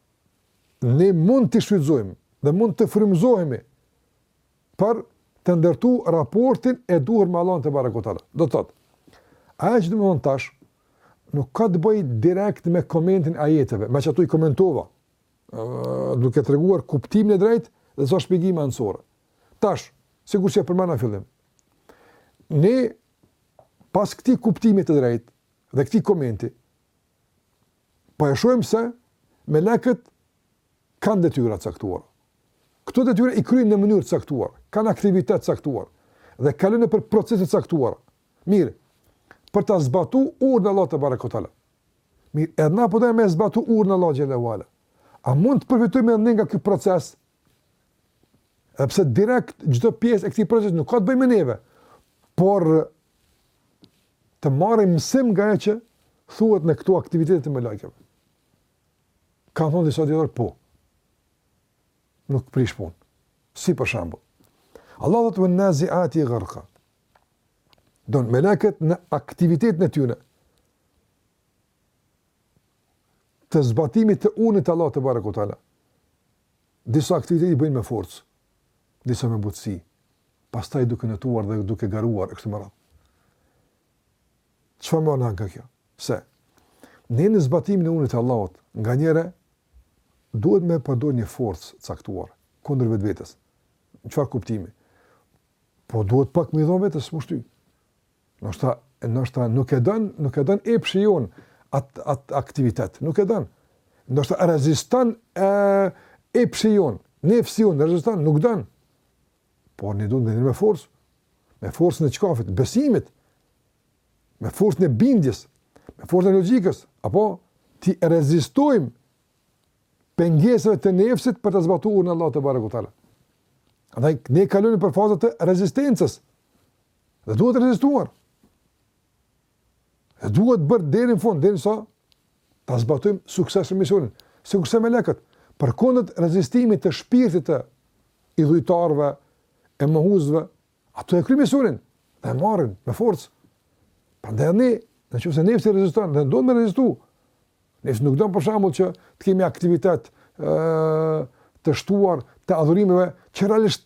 ne mund të shfrytëzojmë dhe mund të frymëzohemi për të ndërtu raportin e duhur me Allahun tebareke ue teala. Do të thotë, ajo që do të them tash nuk ka të bëjë direkt me komentin e ajeteve, meqë i komentova, duke treguar kuptimin e drejtë dhe disa shpjegime anësore. Tash, sikur që e përmenda fillim, ne pas këtij kuptimit të drejtë dhe këtij komenti, Po e shohim se melekët kanë detyra të caktuara. Këto detyra i kryejnë në mënyrë të caktuar, kanë aktivitet të caktuar dhe kalojnë nëpër procese të caktuara. Mirë, për ta zbatu urdhrin e Allahut tebareke ue teala. Mirë, edhe na po dojmë me zbatu urdhrin e Allahut xhele ue ala. A mund të përfitojmë edhe ne nga ky proces? Edhe pse direkt çdo pjesë e këtij procesi nuk ka të bëjë me neve, por të marrim mësim nga ajo që thuhet në këto aktivitete të melajkeve. Kanë thonë disa djetarë, po, nuk prish punë. Si për shambull. Allah thotë ven-naziati garka. Do me thënë, melajket në aktivitetin e tyre, të zbatimit të urdhnit të Allahut tebareke ve teala, disa aktivitete i bëjnë me forcë, disa me butësi, pastaj duke notuar dhe duke garuar e kështu me radhë. Çfarë mana ka kjo? Se ne në zbatimin e urdhnit të Allahut, nganjëherë duhet me përdor një forcë të caktuar kundër vetvetes. Në çfarë kuptimi? Po duhet pak me i dhon vetes me shty. Ndoshta, ndoshta nuk e don, nuk e don epshi jonë at at aktivitet, nuk e don. Ndoshta reziston epshi jonë, nefsi jonë reziston, nuk don. Por ne duhet nganjëherë me forcë, me forcën e çkafit, besimit, me forcën e bindjes, me forcën e logjikës, apo t'i rezistojmë pengesave të nefsit për ta zbatuar urdhnin e Allahut tebareke ve teala. Andaj, ne kalojmë nëpër faza të rezistencës, Dhe duhet rezistuar. Dhe duhet bërë deri në fund, derisa ta zbatojmë suksesshëm misionin. Sikurse melekët, përkundër rezistimit të shpirtit të idhujtarve, e mohuesve, ato e kryjnë misionin, dhe e marrin me forcë. Prandaj ne, në qoftë se nefsi reziston, dhe don me rezistu. Nefsi nuk don për shambull që të kemi aktivitet të shtuar të adhurimeve, që realisht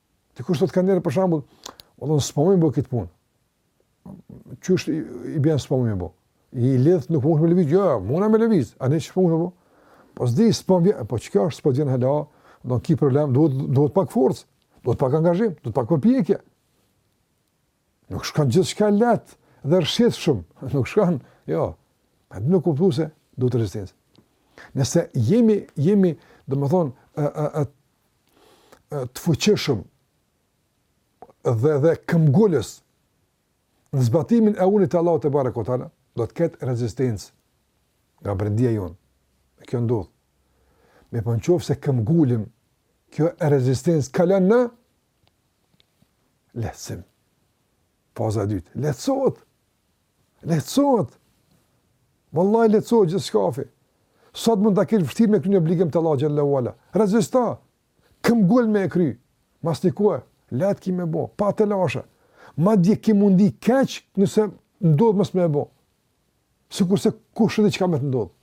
Dikush thotë kanjëherë për shambull, o s'po muj me bo këtë punë. Qysh i, i bjen s'po muj me bo? I lidhët, nuk mundesh me lëviz, jo, ja, muj me lëviz, a mundesh me bo? Po s'di, s'po m'vjen, po që kjo është s'po m'vjen hala, domethënë ki problem, duhet, duhet pak forcë, duhet pak angazhim, duhet pak përpjekje. Nuk shkon gjithçka lehtë dhe rrëshqitshëm, nuk shkon, jo, edhe me kuptu se duhet rezistencë. Nëse jemi, jemi, domethënë, të fuqishëm dhe dhe këmbëngulës në zbatimin e urdhnit të Allahut tebareke ve teala, do të ketë rezistencë nga brendia jonë. Kjo ndodh. Mirëpo në qoftë se këmbëngulim, kjo rezistencë kalon në lehtësim. Faza e dytë, lehtësohet, lehtësohet, vallahi lehtësohet gjithçkafi, sot mund të kesh vështirë me kry një obligim të Allahut xhel-le ve ala, rezisto, këmbëngul me e kry, mas një kohë, lehtë ki me bo, pa telashe, madje ki me u ndi keq nëse ndodh mos me e bo, sikurse kushedi çka me të ndodhë.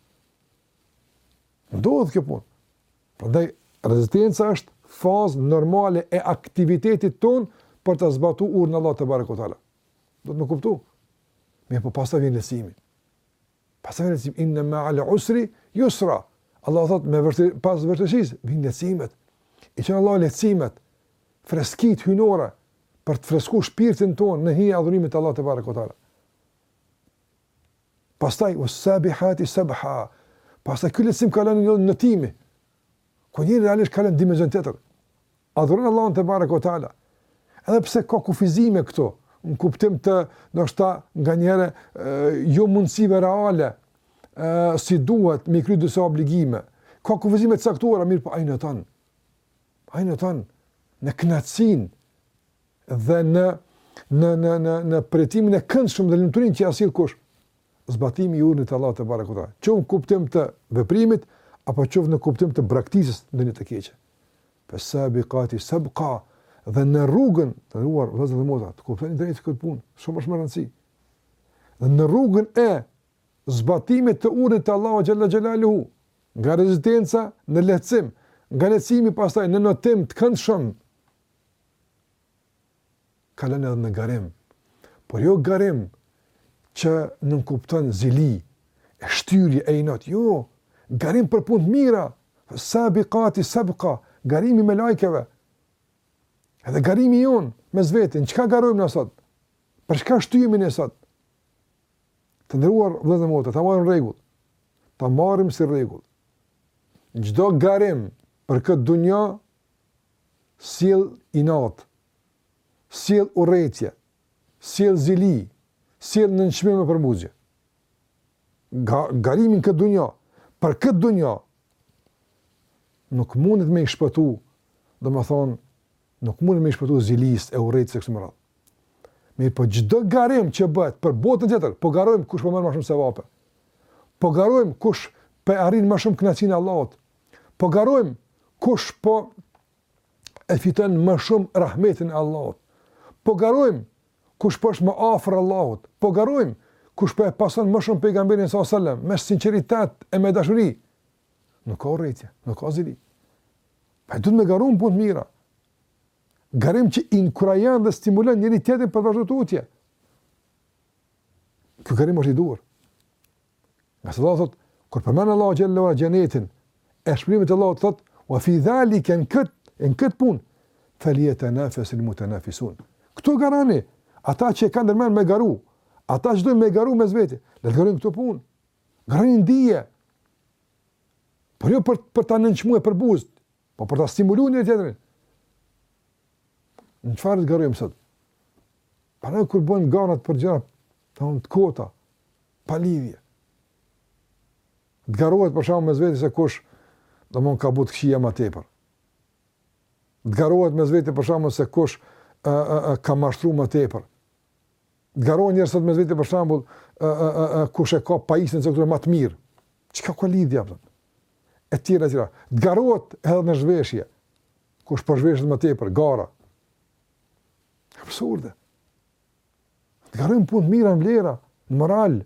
Ndodh kjo punë. Prandaj, rezistenca është fazë normale e aktivitetit tonë për të zbatuar urdhrin e Allahut te bareku teala. Do t'më kuptoni. Mirpo pastaj vjen lehtësimi. Pastaj vjen lehtësimi inna ma al usri yusra. Allah thot pas vështirësisë vijn lehtësimet. I çon Allah lehtësimet, freskitë hyjnore për të freskuar shpirtin tonë në hije t'adhurimit të Allahut te bareku teala. Pastaj uessabihati sabha. Pastaj ky lehtësim kalon në notim. Kur njeri realisht kalon në dimension tjetër. Adhuron Allahun te bareku teala. Edhe pse ka kufizime këtu, në kuptim të ndoshta nganjëherë jo mundësive reale ë si duhet me i kry disa obligime. Ka kufizime të caktuara, mirëpo ai noton. Ai noton në kënaqësinë dhe në në në në në përjetimin e këndshëm dhe lumturinë që ia sjell kush zbatimi i urnit të Allahut te bareku teala. Qoftë në kuptim të veprimit apo qoftë në kuptim të braktisjes së ndonjë të keqe. Fasabiqati sabqa dhe në rrugën të nderuar vëllezër dhe motra, ta kuptoni drejt këtë punë, shumë është me rëndësi. Dhe në rrugën e zbatimit të urdhrit të Allahu xhalla xhelaluhu, nga rezistenca në lehtësim, nga lehtësimi pastaj në notim të këndshëm. kalon edhe në garim, por jo garim që nënkupton zili, e shtyrje, e inat, jo, garim për punë të mira, sabikati sabka, garimi i melaikeve, edhe garimi jonë, mes veti, çka garojmë ne sot, për çka shtyhemi ne sot, të nderuar vëllezër e motra, ta marrim rregull, ta marrim si rregull, çdo garim për këtë dunja, sjell inat, sjell urrejtje, sjell zili, sjell nënçmim e përbuzje. Ga, garimi n'këtë dunja, për këtë dunja, nuk mundet me i shpëtu, domethënë, nuk mundet me i shpëtu zilis e urrejtjes e kështu me radhë. Mirëpo çdo garim që bëhet për botën tjetër, po garojmë kush po merr ma shumë sevape. Po garojmë kush po e arrin ma shumë knaqsinë e Allahut, Po garojm kush po e fiton më shumë rahmetin e Allahut. Po garojm kush po është më afër Allahut. Po garojm kush po e pason më shumë pejgamberin sallallahu alajhi wasallam me sinqeritet e me dashuri. Nuk ka urrejtje, nuk ka zili. Po duhet me garu në punë të mira. Garim që inkurajon dhe stimulon njëri tjetrin për t'vazhdu tutje. Ky garim është i duhur. Ngase Allahu thot, kur përmend Allahu xhennetin, e shpërblimet, Allahu thot, wa fi dhalike, në kët, në këtë pun, feljetenafesil mutenafisun. Këtu garani, ata që e kanë ndërmend me garu, ata që dojnë me garu mes veti, le të garojnë këtu pun, garani dije, por jo për, për ta nënçmu e përbuzë, po për ta stimulu njëri-tjetrin. Në çfarë të garojmë sot? Pa kur bojnë garat për gjëra të të kota, pa lidhje. Garohet për shembull mes vetes se kush domethënë ka bo të këqija ma tepër. Garohet mes vetes për shembull kush ë ë ë ka mashtru ma tepër. Garohen njerëz sot mes vetes për shembull ë ë ë ë kush e ka pajisjen se kush ma të mirë. Çka ka lidhje apo? E tjera, e tjera. Garohet edhe në zhveshje. Kush po zhveshet më tepër, gara. Absurde. Të garojmë punë të mira në vlera, në moral,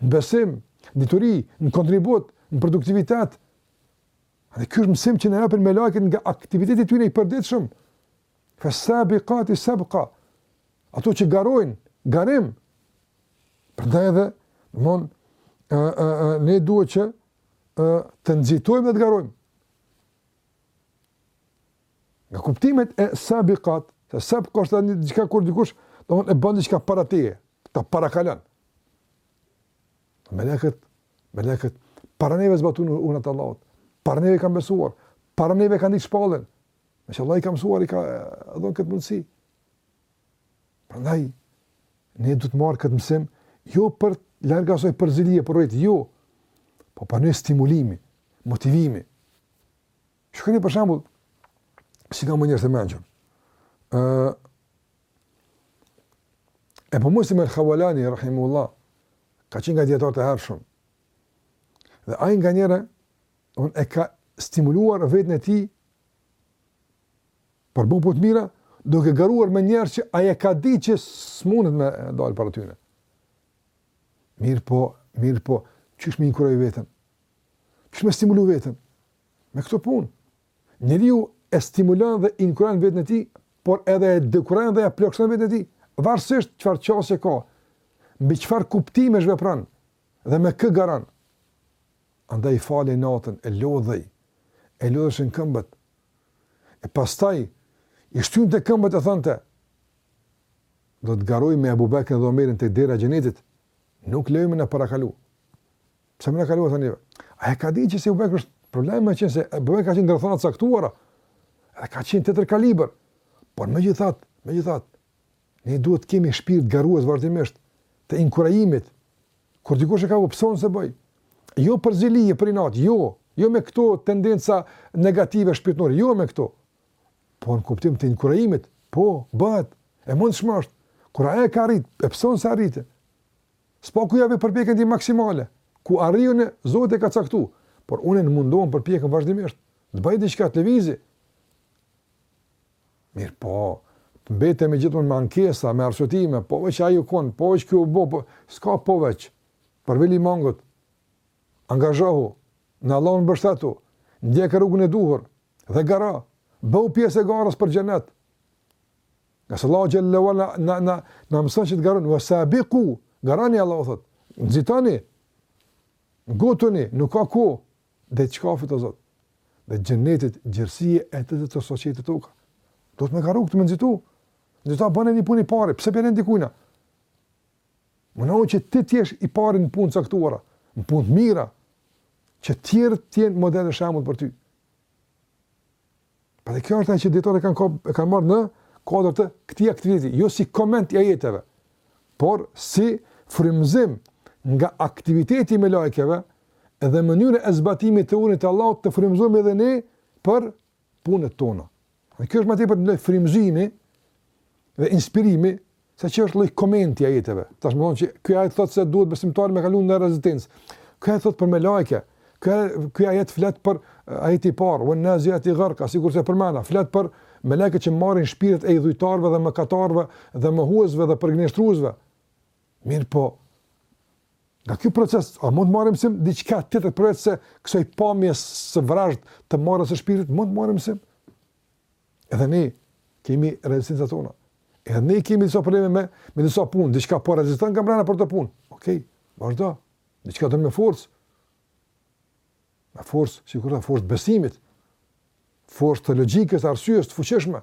në besim, në dituri, në kontribut, në produktivitet. Dhe kjo është mësim që na japin melaiket nga aktiviteti i tyre i përditshëm. Fes-sabikati sebka. Ato që garojnë, garim. Prandaj edhe, domethënë, e, e, e, ne duhet që e, të nxitojmë dhe të garojmë. Nga kuptimet e sabikat, se sebk është edhe diçka, kur dikush, domthonë e bën diçka para teje, ta parakalon. Melekët, melekët, para neve zbatuan urdhrat e Allahut. Para neve kanë besuar, para neve kanë ditë shpallën. Meqë Allahu i ka mësuar, i ka dhënë këtë mundësi. Prandaj, ne duhet marrë këtë mësim, jo për larg asaj, për zili, për rejtë, jo, po për arsye stimulimi, motivimi, Shikoni për shembull, si ka ma njerëz të mençur. Uh, Ebu Muslim el-Havlani, rahimehullah, ka qenë nga dijetarët e hershëm. Dhe ai nganjëherë e ka stimuluar veten e tij për bo punë të mira, duke garuar me njerëz që ai e ka di që s'mundet me dalë para tyne. Mirëpo, mirëpo, qysh me inkuraju veten? Qysh me stimulu veten? Me këto punë. Njeriu e stimulon dhe inkurajon veten e tij, por edhe e dekurajon dhe e plogështon veten e tij. Varësisht çfarë qasje ka, mbi çfarë kuptime vepron dhe me kë garon. Andaj falej natën e lodhej, e lodheshin këmbët. E pastaj i shtynte këmbët e thoshte, do të garoj me Ebu Bekrin dhe Omerin te dera e xhennetit, nuk lej me na parakalu. Pse me na kalu, thonë? A e ka ditë që si Ebu Bekri është problemi me qenë se Ebu Bekri ka qenë ndër thana të caktuara. Edhe ka qenë tjetër kalibër. Por me gjithat, me gjithat, ne duhet të kemi shpirt garuës vazhdimisht, të inkurajimit. Kur dikush e ka bo, pse un s'e bëj. Jo për zili, jo për inat, jo. Jo me këto tendenca negative shpirtnore, jo me këto. Po në kuptim të inkurajimit, po, bëhet, e mund shmasht. Kur ai e ka arrit, e pse un s'e arrij. S'paku ta bëj përpjekjen time maksimale. Ku arrij unë, Zoti e ka caktu. Por unë mundohem, përpjekem vazhdimisht. Të bëj diçka, të lëvizi. Mirëpo, të mbetemi gjithmonë me ankesa, me arsyetime, po veç ai u konë, po veç kjo u bo, po... S'ka po veç, përvili mangët, angazhohu, në Allah mbështetu, ndjeke rrugën e duhur, dhe gara, bëhu pjesë e garës për xhenet. Ngase Allahu xhalla wala na na na mëson që të garojmë, "Wa sabiqu", garoni Allahu thot. Nxitoni. Gotoni, nuk ka kohë diçka fito Zot. Dhe xhenetit gjerësia e të cilit qiejt e toka. Do të me garu këtë me nxitu. Dhe ta bën një punë i parë, pse bën ndikujna? Mëno që ti të jesh i parë në punë të caktuara, në punë të mira, që të tjerë të jenë model e shembull për ty. Pra dhe kjo është ajo që dietarët kanë kap, e kanë marrë në kuadër të këtij aktiviteti, jo si koment i ajeteve, por si frymëzim nga aktiviteti i melajkeve dhe mënyra e zbatimit të urdhrit të Allahut të frymëzohemi edhe ne për punët tona. Dhe kjo është më tepër lloj frymëzimi dhe inspirimi Sesa që është lloj komenti i ajeteve. Tash me thonë që ky ajet thotë se duhet besimtari me kalu në rezistencë. Ky ajet thotë për melajke. Ky, ky ajet flet për ajeti i parë, wan naziati garka, sikurse përmenda, flet për melajket që marrin shpirtet e idhujtarve dhe mëkatarve dhe mohuesve dhe përgënjeshtruesve. Mirëpo, nga ky proces, a mund të marrim mësim diçka tjetër përpos kësaj pamjes së vrazhd të marrjes së shpirtit, mund të marrim mësim. Edhe ne kemi rezistencat tona. Edhe ne kemi disa probleme me, me disa punë, diçka po reziston nga brana për atë punë. Okej, okay, vazhdo, diçka do me forcë. Me forcë, sikur forcë të besimit, forcë të logjikës, arsyes, të fuqishme.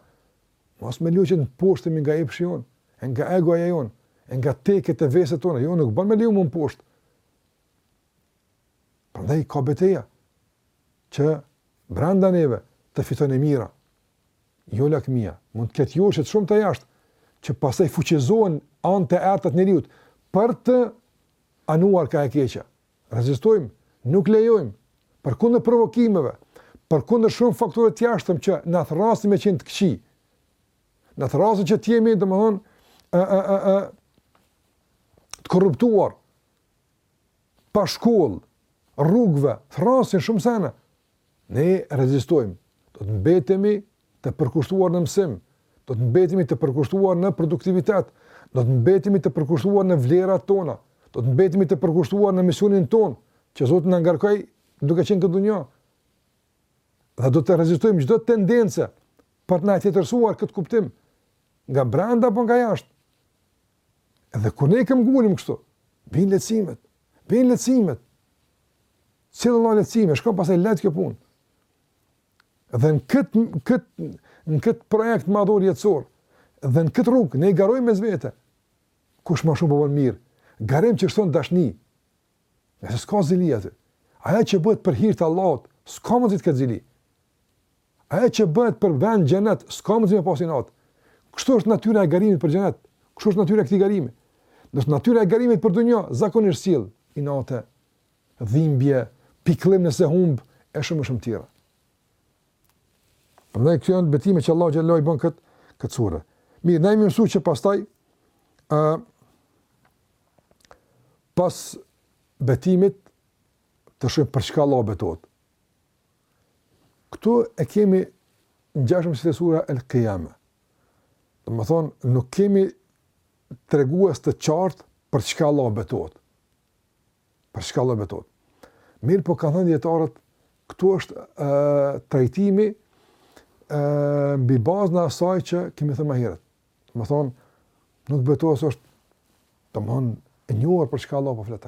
Mos me leju me u mposht nga epshi jonë, nga egoja jonë, nga teket e veset tonë, jo nuk bën me leju me u mposht. Prandaj ka beteja që brenda neve të fiton e mira. Jo lakmia, mund të ketë joshje shumë të jashtme që pastaj fuqizohen anë të errta të njeriut për të anuar ka e keqja. Rezistojmë, nuk lejojmë përkundër provokimeve, përkundër shumë faktorëve të jashtëm që na thërrasin me qenë të këqij. Na thërrasin që të jemi, domethënë, ë ë ë ë të korruptuar, pa shkollë, rrugëve, thrrasin shumë sene. Ne rezistojmë, do të mbetemi të përkushtuar në mësim, do të mbetemi të përkushtuar në produktivitet, do të mbetemi të përkushtuar në vlerat tona, do të mbetemi të përkushtuar në misionin tonë, që Zoti na ngarkoi duke qenë në këtë dunja. Dhe do të rezistojmë çdo tendence për të na e tjetërsuar këtë kuptim, nga brenda apo nga jashtë. Edhe kur ne e kemi ngulim kështu, vijn lehtësimet, vijn lehtësimet, cilë lloj lehtësime, shkon pastaj lehtë kjo punë. Dhe në këtë, këtë, në këtë projekt madhor jetësor, dhe në këtë rrugë, ne i garojmë mes vete, kush ma shumë po bon mirë, garim që shton dashni, nëse s'ka zili aty, ajo që bëhet për hir të Allahut, s'ka mundësi të ketë zili, Ajo që bëhet për vend xhenet, s'ka mundësi me pas inat. Kështu është natyra e garimit për xhenet. Kështu është natyra e këtij garimi. Ndërsa natyra e garimit për dunja zakonisht sjell inate, dhimbje, pikëllim nëse humb e shumë e shumë tjera. Prandaj këto janë betime që Allahu xhallahu i bën në kët, në kët sure. Mirë, ne jemi mësuar që pastaj ë uh, pas betimit të shohim për çka Allah betohet. Këtu e kemi ngjashëm si te sura El Kijame. Domethënë, nuk kemi tregues të qartë për çka Allah betohet. Për çka Allah betohet. Mirëpo kanë thënë dijetarët, këtu është e, trajtimi e, mbi bazën e asaj që kemi thënë ma herët. Domethënë, nuk betohet se është domethënë e njohur për çka Allah po flet.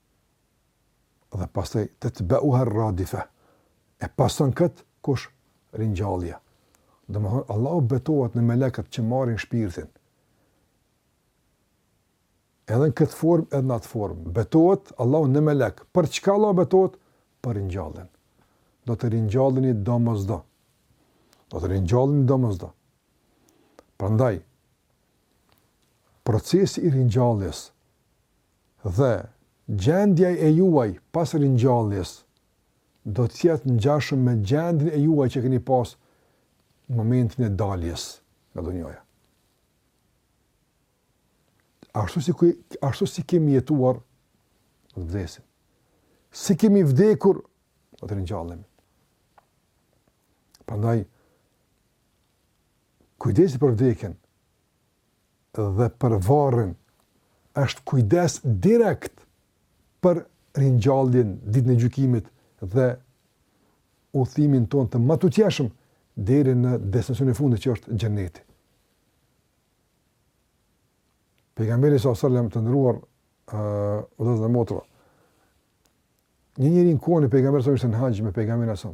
Dhe pastaj të të bëu her radife. E pason këtë, kush? Rinjallja. Dhe më thonë, Allah u betohet në meleket që marin shpirtin. Edhe në këtë formë, edhe në atë formë. Betohet Allah në melek. Për çka Allah betohet? Për rinjallin. Do të rinjallin i do mos do. Do të rinjallin i do mos do. Prandaj, procesi i rinjalljes, Dhe, gjendja e juaj pas ringjalljes do të jetë ngjashëm me gjendjen e juaj që keni pasë në momentin e daljes nga dunjaja. Ashtu si, ashtu si kemi jetuar, do të vdesim. Si kemi vdekur, do të ringjallemi. Prandaj, kujdesi për vdekjen, dhe për varrin është kujdes direkt për ringjalljen ditën e gjykimit dhe udhëtimin tonë të mëtutjeshëm deri në destinacionin e fundit që është xheneti. Pejgamberi sallallahu alajhi wasallam të ndëruar vëllezër e motra. Një njeri në kohën e pejgamberit sa ishte në haxh me pejgamberin sa.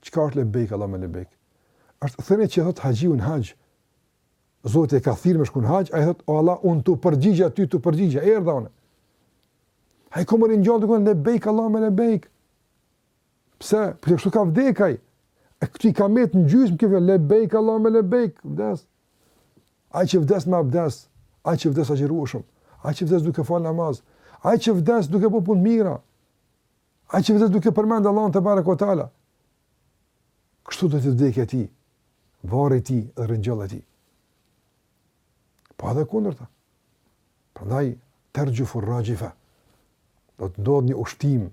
Çka është lebejk Allahumma lebejk? Është thënia që thot haxhiu në haxh. Zoti e ka thirrë me shku në haxh, ai thot o Allah, un tu përgjigja ty, tu përgjigja, erdha unë. Ai ka me u ringjall duke thënë lebejk Allahumma lebejk. Pse? Po kështu ka vdek ai. E këtu i ka met në gjysmë këve, lebejk Allahumma lebejk, vdes. Ai që vdes me abdes, ai që vdes agjërueshëm, ai që vdes duke fal namaz, ai që vdes duke bo punë të mira, Ai që vdes duke përmend Allahun tebareke ue teala, kështu do t'jetë vdekja e tij, varri i tij dhe ringjallja e tij. Po edhe kundërta. Prandaj terxhufu rraxhife. Do të ndodhë një ushtim,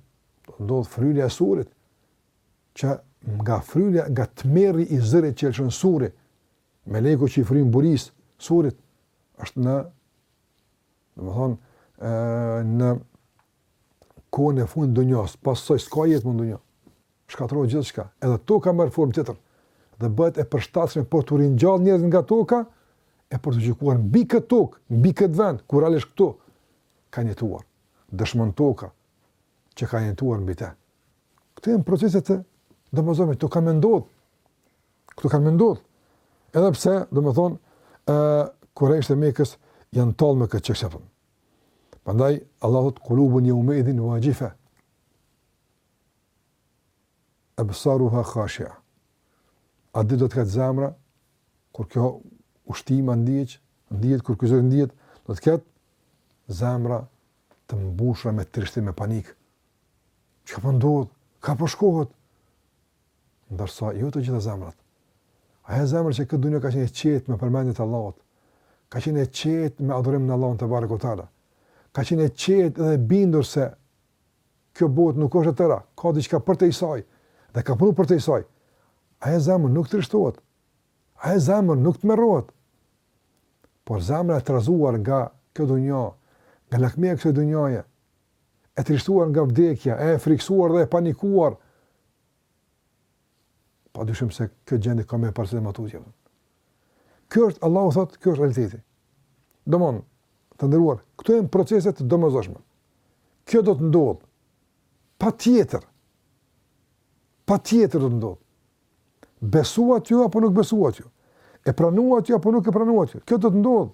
do të ndodhë fryrja e surit që nga fryrja, nga tmerri i zërit që lëshon suri, meleku që i fryn burisë, surit është në domethënë në kohën e fundit të dunjasë, pas saj s'ka jetë më në dunja. Shkatërrohet gjithçka. Edhe toka merr formë tjetër dhe bëhet e përshtatshme për të ringjallë njerëzit nga toka e për të gjykuar mbi këtë tokë, mbi këtë vend, ku realisht këtu kanë jetuar. Dëshmon toka që kanë jetuar mbi të. Këto janë procese të domosdoshme, këto kanë me ndodh. Këto kanë me ndodh. Edhe pse, domethënë, ë kurejshët e Mekës janë tallë me këtë çështje. Prandaj Allahu thotë kulubun jeumeidhin vaxhife. Ebsaruha hashia. Aty do të ketë zemra kur kjo ushtima ndihet, ndihet kur ky zë ndihet, do të ketë zemra të mbushura me trishtim, me panik. Çka po ndodh? Ka po shkohet? Ndërsa jo të gjitha zemrat. Ajo zemër që në këtë dunja ka qenë e qetë me përmendje të Allahut, ka qenë e qetë me adhurim ndaj Allahut tebareke ue teala. Ka qenë e qetë dhe e bindur se kjo botë nuk është e tëra, ka diçka përtej saj dhe ka punu për përtej saj. Ajo zemër nuk trishtohet. Ajo zemër nuk tmerrohet. Por zemra e trazuar nga kjo dunja, nga lakmia e kësaj dunjaje, e trishtuar nga vdekja, e frikësuar dhe e panikuar, pa dyshim se kjo gjendje ka me përcjellë ma tutje. Kjo është, Allahu thotë, ky është realiteti. Domethënë, të nderuar, këto janë procese të domosdoshme. Kjo do të ndodhë, patjetër, patjetër do të ndodhë. Besuat ju apo nuk besuat ju? E pranuat ju apo nuk e pranuat ju? Kjo do të ndodhë.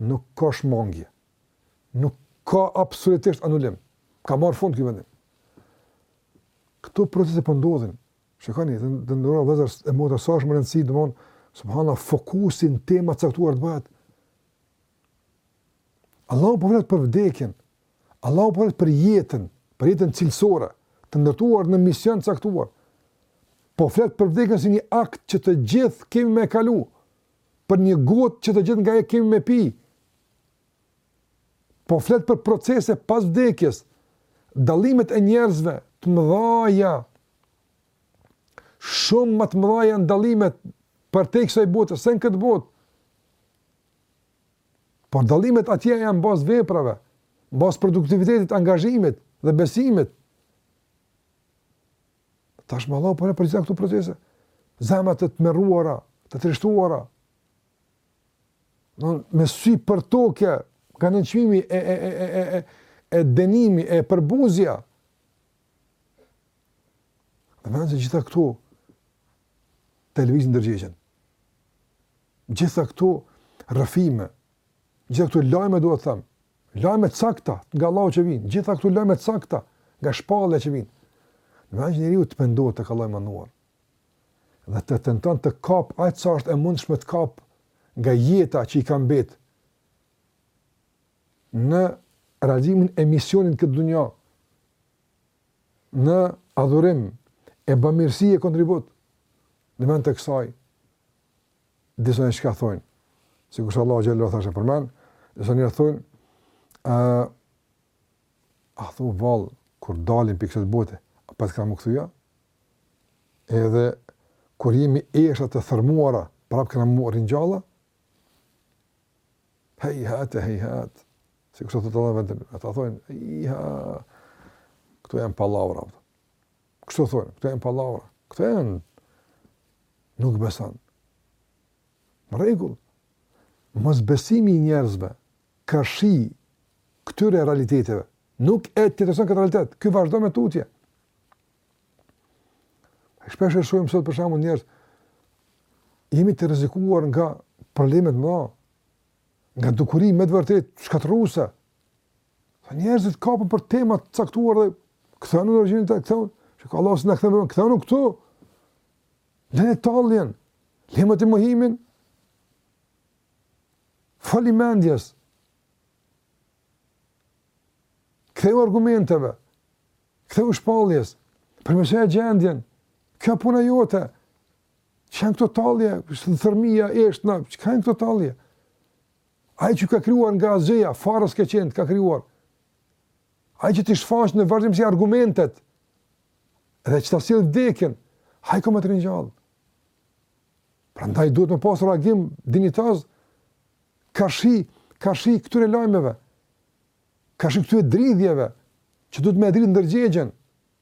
Nuk ka shmangie. Nuk ka absolutisht anulim. Ka marrë fund ky vendim. Këto procese po ndodhin. Shikoni, të nderuar vëllezër e motër, sa është me rëndësi, domethënë, subhanallah, fokusi në tema t'caktuara të bëhet. Allahu po flet për vdekjen. Allahu po flet për jetën, për jetën cilësore, të ndërtuar në mision të caktuar. Po flet për vdekjen si një akt që të gjithë kemi me e kalu. për një gotë që të gjithë nga e kemi me pi. Po flet për procese pas vdekjes, dallimet e njerëzve të mëdhaja, shumë ma të mëdha janë dallimet përtej kësaj botë, se në këtë botë. Por dallimet atje janë në bazë veprave, në bazë produktivitetit, angazhimit dhe besimit. Tashmë Allahu, po nëpër gjitha këto procese. Zemrat të tmerruara, të trishtuara. Në, me sy për toke, ka nënçmimi e, e, e, e, e, e, e dënimi, e përbuzja. Dhe megjithëse gjitha këto ta lëvizin ndërgjegjen. Gjitha këto rrëfime, Gjitha këto lajme duhet të themi. Lajme t'sakta, nga Allahu që vijnë. Gjitha këto lajme t'sakta, nga shpallja që vijnë. Në vend që njeriu të pendohet të kalojë në të menduar. Dhe të tenton të kap aq sa është e mundshme të kap nga jeta që i ka mbet. Në realizimin e misionit në këtë dunja, në adhurim, e bëmirësi e kontribut, në vend të kësaj, disa njerëz çka thonë, sikurse Allahu xhel-le shanuhu përmend, disa njerëz thonë, ë a thu vall kur dalim prej kësaj bote, a prapë kena m'u kthy a? Edhe kur jemi eshtra të thërrmuara, prap kena m'u ringjallë a? Hej hat, hej hat. Sikur të thonë vetë, ata thonë, i ha. Këto janë pallavra. Kështu thonë, këto janë pallavra. Këto janë nuk beson. Në rregull. Mosbesimi i njerëzve karshi këtyre realiteteve. Nuk e tjetërson këtë realitet. Ky vazhdon ma tutje. Shpesh e shohim sot për shembull njerëz, jemi të rrezikuar nga probleme t'mëdha, nga dukuri me të vërtet shkatërruese Sa njerëzit kapen për tema të caktuara dhe kthehen në origjinën e tyre, kthehen, që te Allahu s'na kthehen, kthehen këtu. Lëre talljen. Lëre ti mohimin. Foli mendjes. Ktheju argumenteve. Ktheju shpalljes. Përmirëso gjendjen. Kjo puna jote. Ç'janë këto tallje, thonë disa, është na, çka janë këto tallje? Ai që t'ka krijuar nga asgjëja, fare s'ke qenë, të ka krijuar. Ai që t'i shfaq në vazhdimësi argumentet, dhe që ta sjell vdekjen, ai ka me të ringjallë. Prandaj duhet me pasë reagim dinjitoz, karshi, karshi këtyre lajmeve, karshi këtyre dridhjeve, që duhet me e dridhë ndërgjegjen,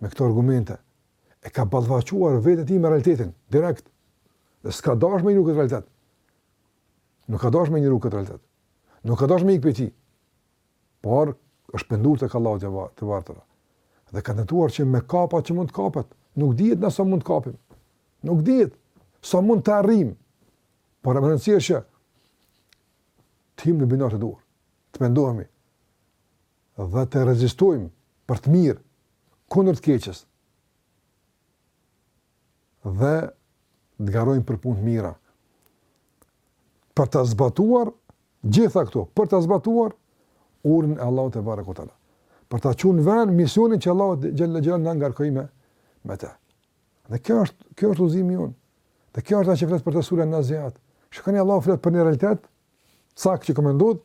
me këto argumente, e ka ballfaquar veten e tij me realitetin, direkt, dhe s'ka dash me injoru këtë realitet. Nuk ka dash me injoru këtë realitet. Nuk ka dash me ikë prej tij. Por, është penduar te Allahu i, i Lartësuar. Dhe ka tentuar që me kap atë që mund të kapet. Nuk dihet ne sa mund të kapim. Nuk dihet sa mund të arrijmë. Por, e me rëndësi që të hyjmë në binarët e duhur. Të pendohemi. dhe të rezistojmë për të mirë kundër të keqes dhe të garojmë për punë të mira. Për të zbatuar gjitha këto, për të zbatuar urdhrin e Allahut tebareke ue teala. Për ta çu në vend misionin që Allahu xhel-le xhelaluhu na ngarkoi me me të. Dhe kjo është, kjo është udhëzimi jonë. Dhe kjo është ajo që flet për të surja Naziat. Shikoni Allahu flet për një realitet Saktë që ka me ndodhë,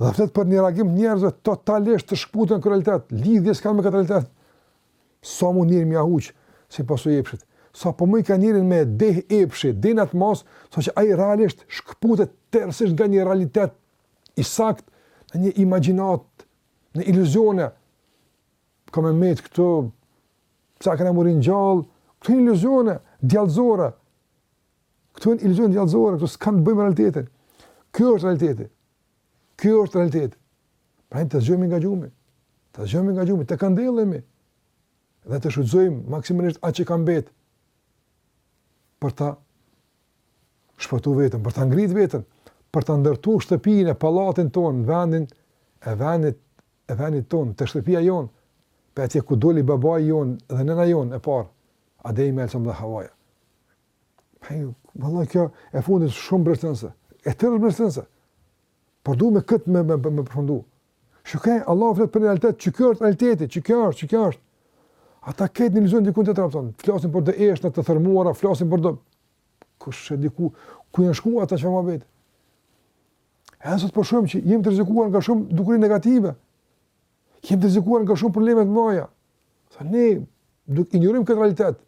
dhe flet për një reagim të njerëzve totalisht të shkputur nga ky realitet, lidhje s'kanë me këtë realitet. Sa mun njeri me ia huq, si pasojë e epshit. Sa po mujka njerin me e deh epshi, dhe në atë masë, saqë ai realisht shkputet tërësisht nga një realitet i sakt, në një imagjinatë, në iluzione. Kam me mbetë këtu, s'ka na me u ringjallë, këto janë iluzione djallëzore, Këto janë iluzione djallëzore, këto s'kanë të bëjnë me realitetin. Ky është realiteti. Ky është realiteti. Prandaj të zgjohemi nga gjumi. Të zgjohemi nga gjumi, të këndellemi. Dhe të shfrytëzojmë maksimalisht atë që ka mbet. Për ta shpëtu veten, për ta ngrit veten, për ta ndërtu shtëpinë e pallatin tonë, vendin, e vendit, e vendit tonë, te shtëpia jonë, për atje ku doli babai jonë dhe nëna jonë e parë, Ademi alejhi selam dhe Havaja. Hej, valla kjo e fundit shumë mbresëlënëse. E tërë është mbresëlënëse. Por du me këtë me, me, me, me përfundu. Shiko, Allah flet për realitet, që kjo është realiteti, që kjo është, që kjo është. Ata këtë një injorojnë dikun të të rapëton. Flasin për dhe eshtra të thërrmuara, flasin për dhe... Kështu diku, ku janë shku ata që çfarë mbet? E ne sot po shohim që jemi të rrezikuar nga shumë dukuri negative. Jemi të rrezikuar nga shumë probleme të mëdha. Sa ne i injorojmë këtë realitet.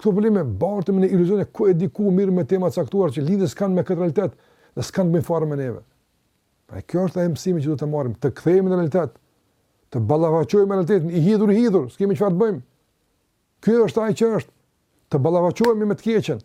Këto probleme bartemi në iluzione ku e di ku merremi me tema të caktuara që lidhje s'kanë me këtë realitet dhe s'kanë të bëjnë fare me neve. Pra kjo është ai mësimi që duhet ta marrim, të kthehemi në realitet, të ballafaqohemi me realitetin, i hidhur i hidhur, s'kemi çfarë të bëjmë. Kjo është ajo që është të ballafaqohemi me të keqen.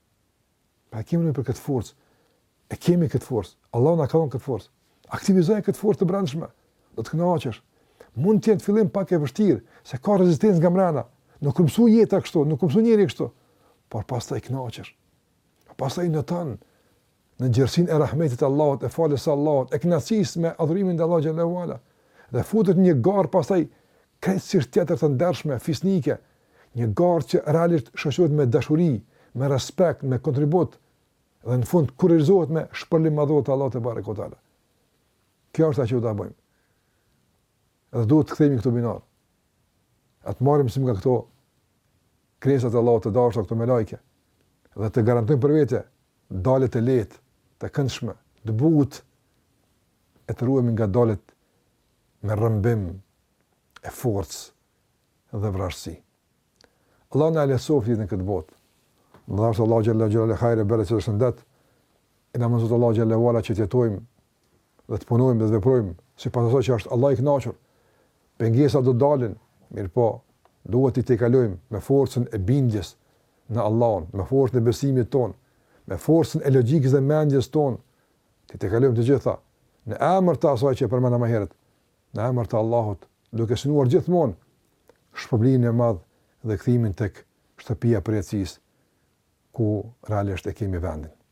Po e kemi ne për këtë forcë. E kemi këtë forcë. Allahu na ka dhënë këtë forcë. Aktivizojë këtë forcë të brendshme. Do të kënaqesh. Mund të jetë në fillim pak e vështirë, se ka rezistencë nga mrena. Nuk u mësu jeta kështu, nuk u mësu njeri kështu. Por pastaj kënaqesh. Pastaj në tan në gjerësinë e rahmetit të Allahut, e faljes së Allahut, e kënaqësisë me adhurimin e Allahut xhele ue ala. Dhe futet një garë pastaj krejtësisht tjetër të ndershme, fisnike, një garë që realisht shoqërohet me dashuri, me respekt, me kontribut dhe në fund kurorëzohet me shpërlim madhor të Allahut tebareke ue teala. Kjo është ajo që duhet ta bëjmë. Dhe duhet të kthehemi në këta binar. E të marrim mësim nga këto krijesat e Allahut të dashur këto melaike dhe të garantojmë për vete Dalje të lehtë, të këndshme, të butë e të ruhemi nga daljet me rrëmbim e forcë dhe vrazhdësi. Allah na lehtësoftë jetën në këtë botë. Na dhashtë Allahu xhele xhelaluhu hajre, bereqet e shëndet, e na mundësoftë Allahu xhele ue ala që të jetojmë dhe të punojmë dhe të veprojmë sipas asaj që është Allah i kënaqur. Pengesa do të dalin, mirëpo duhet t'i tejkalojmë me forcën e bindjes në Allahun, me forcën e besimit tonë, me forcën e logjikës dhe mendjes tonë, t'i tejkalojmë të gjitha në emër të asaj që e përmenda më herët, në emër të Allahut, duke synuar gjithmonë shpërblimin e madh dhe kthimin tek shtëpia e përjetësisë ku realisht e kemi vendin.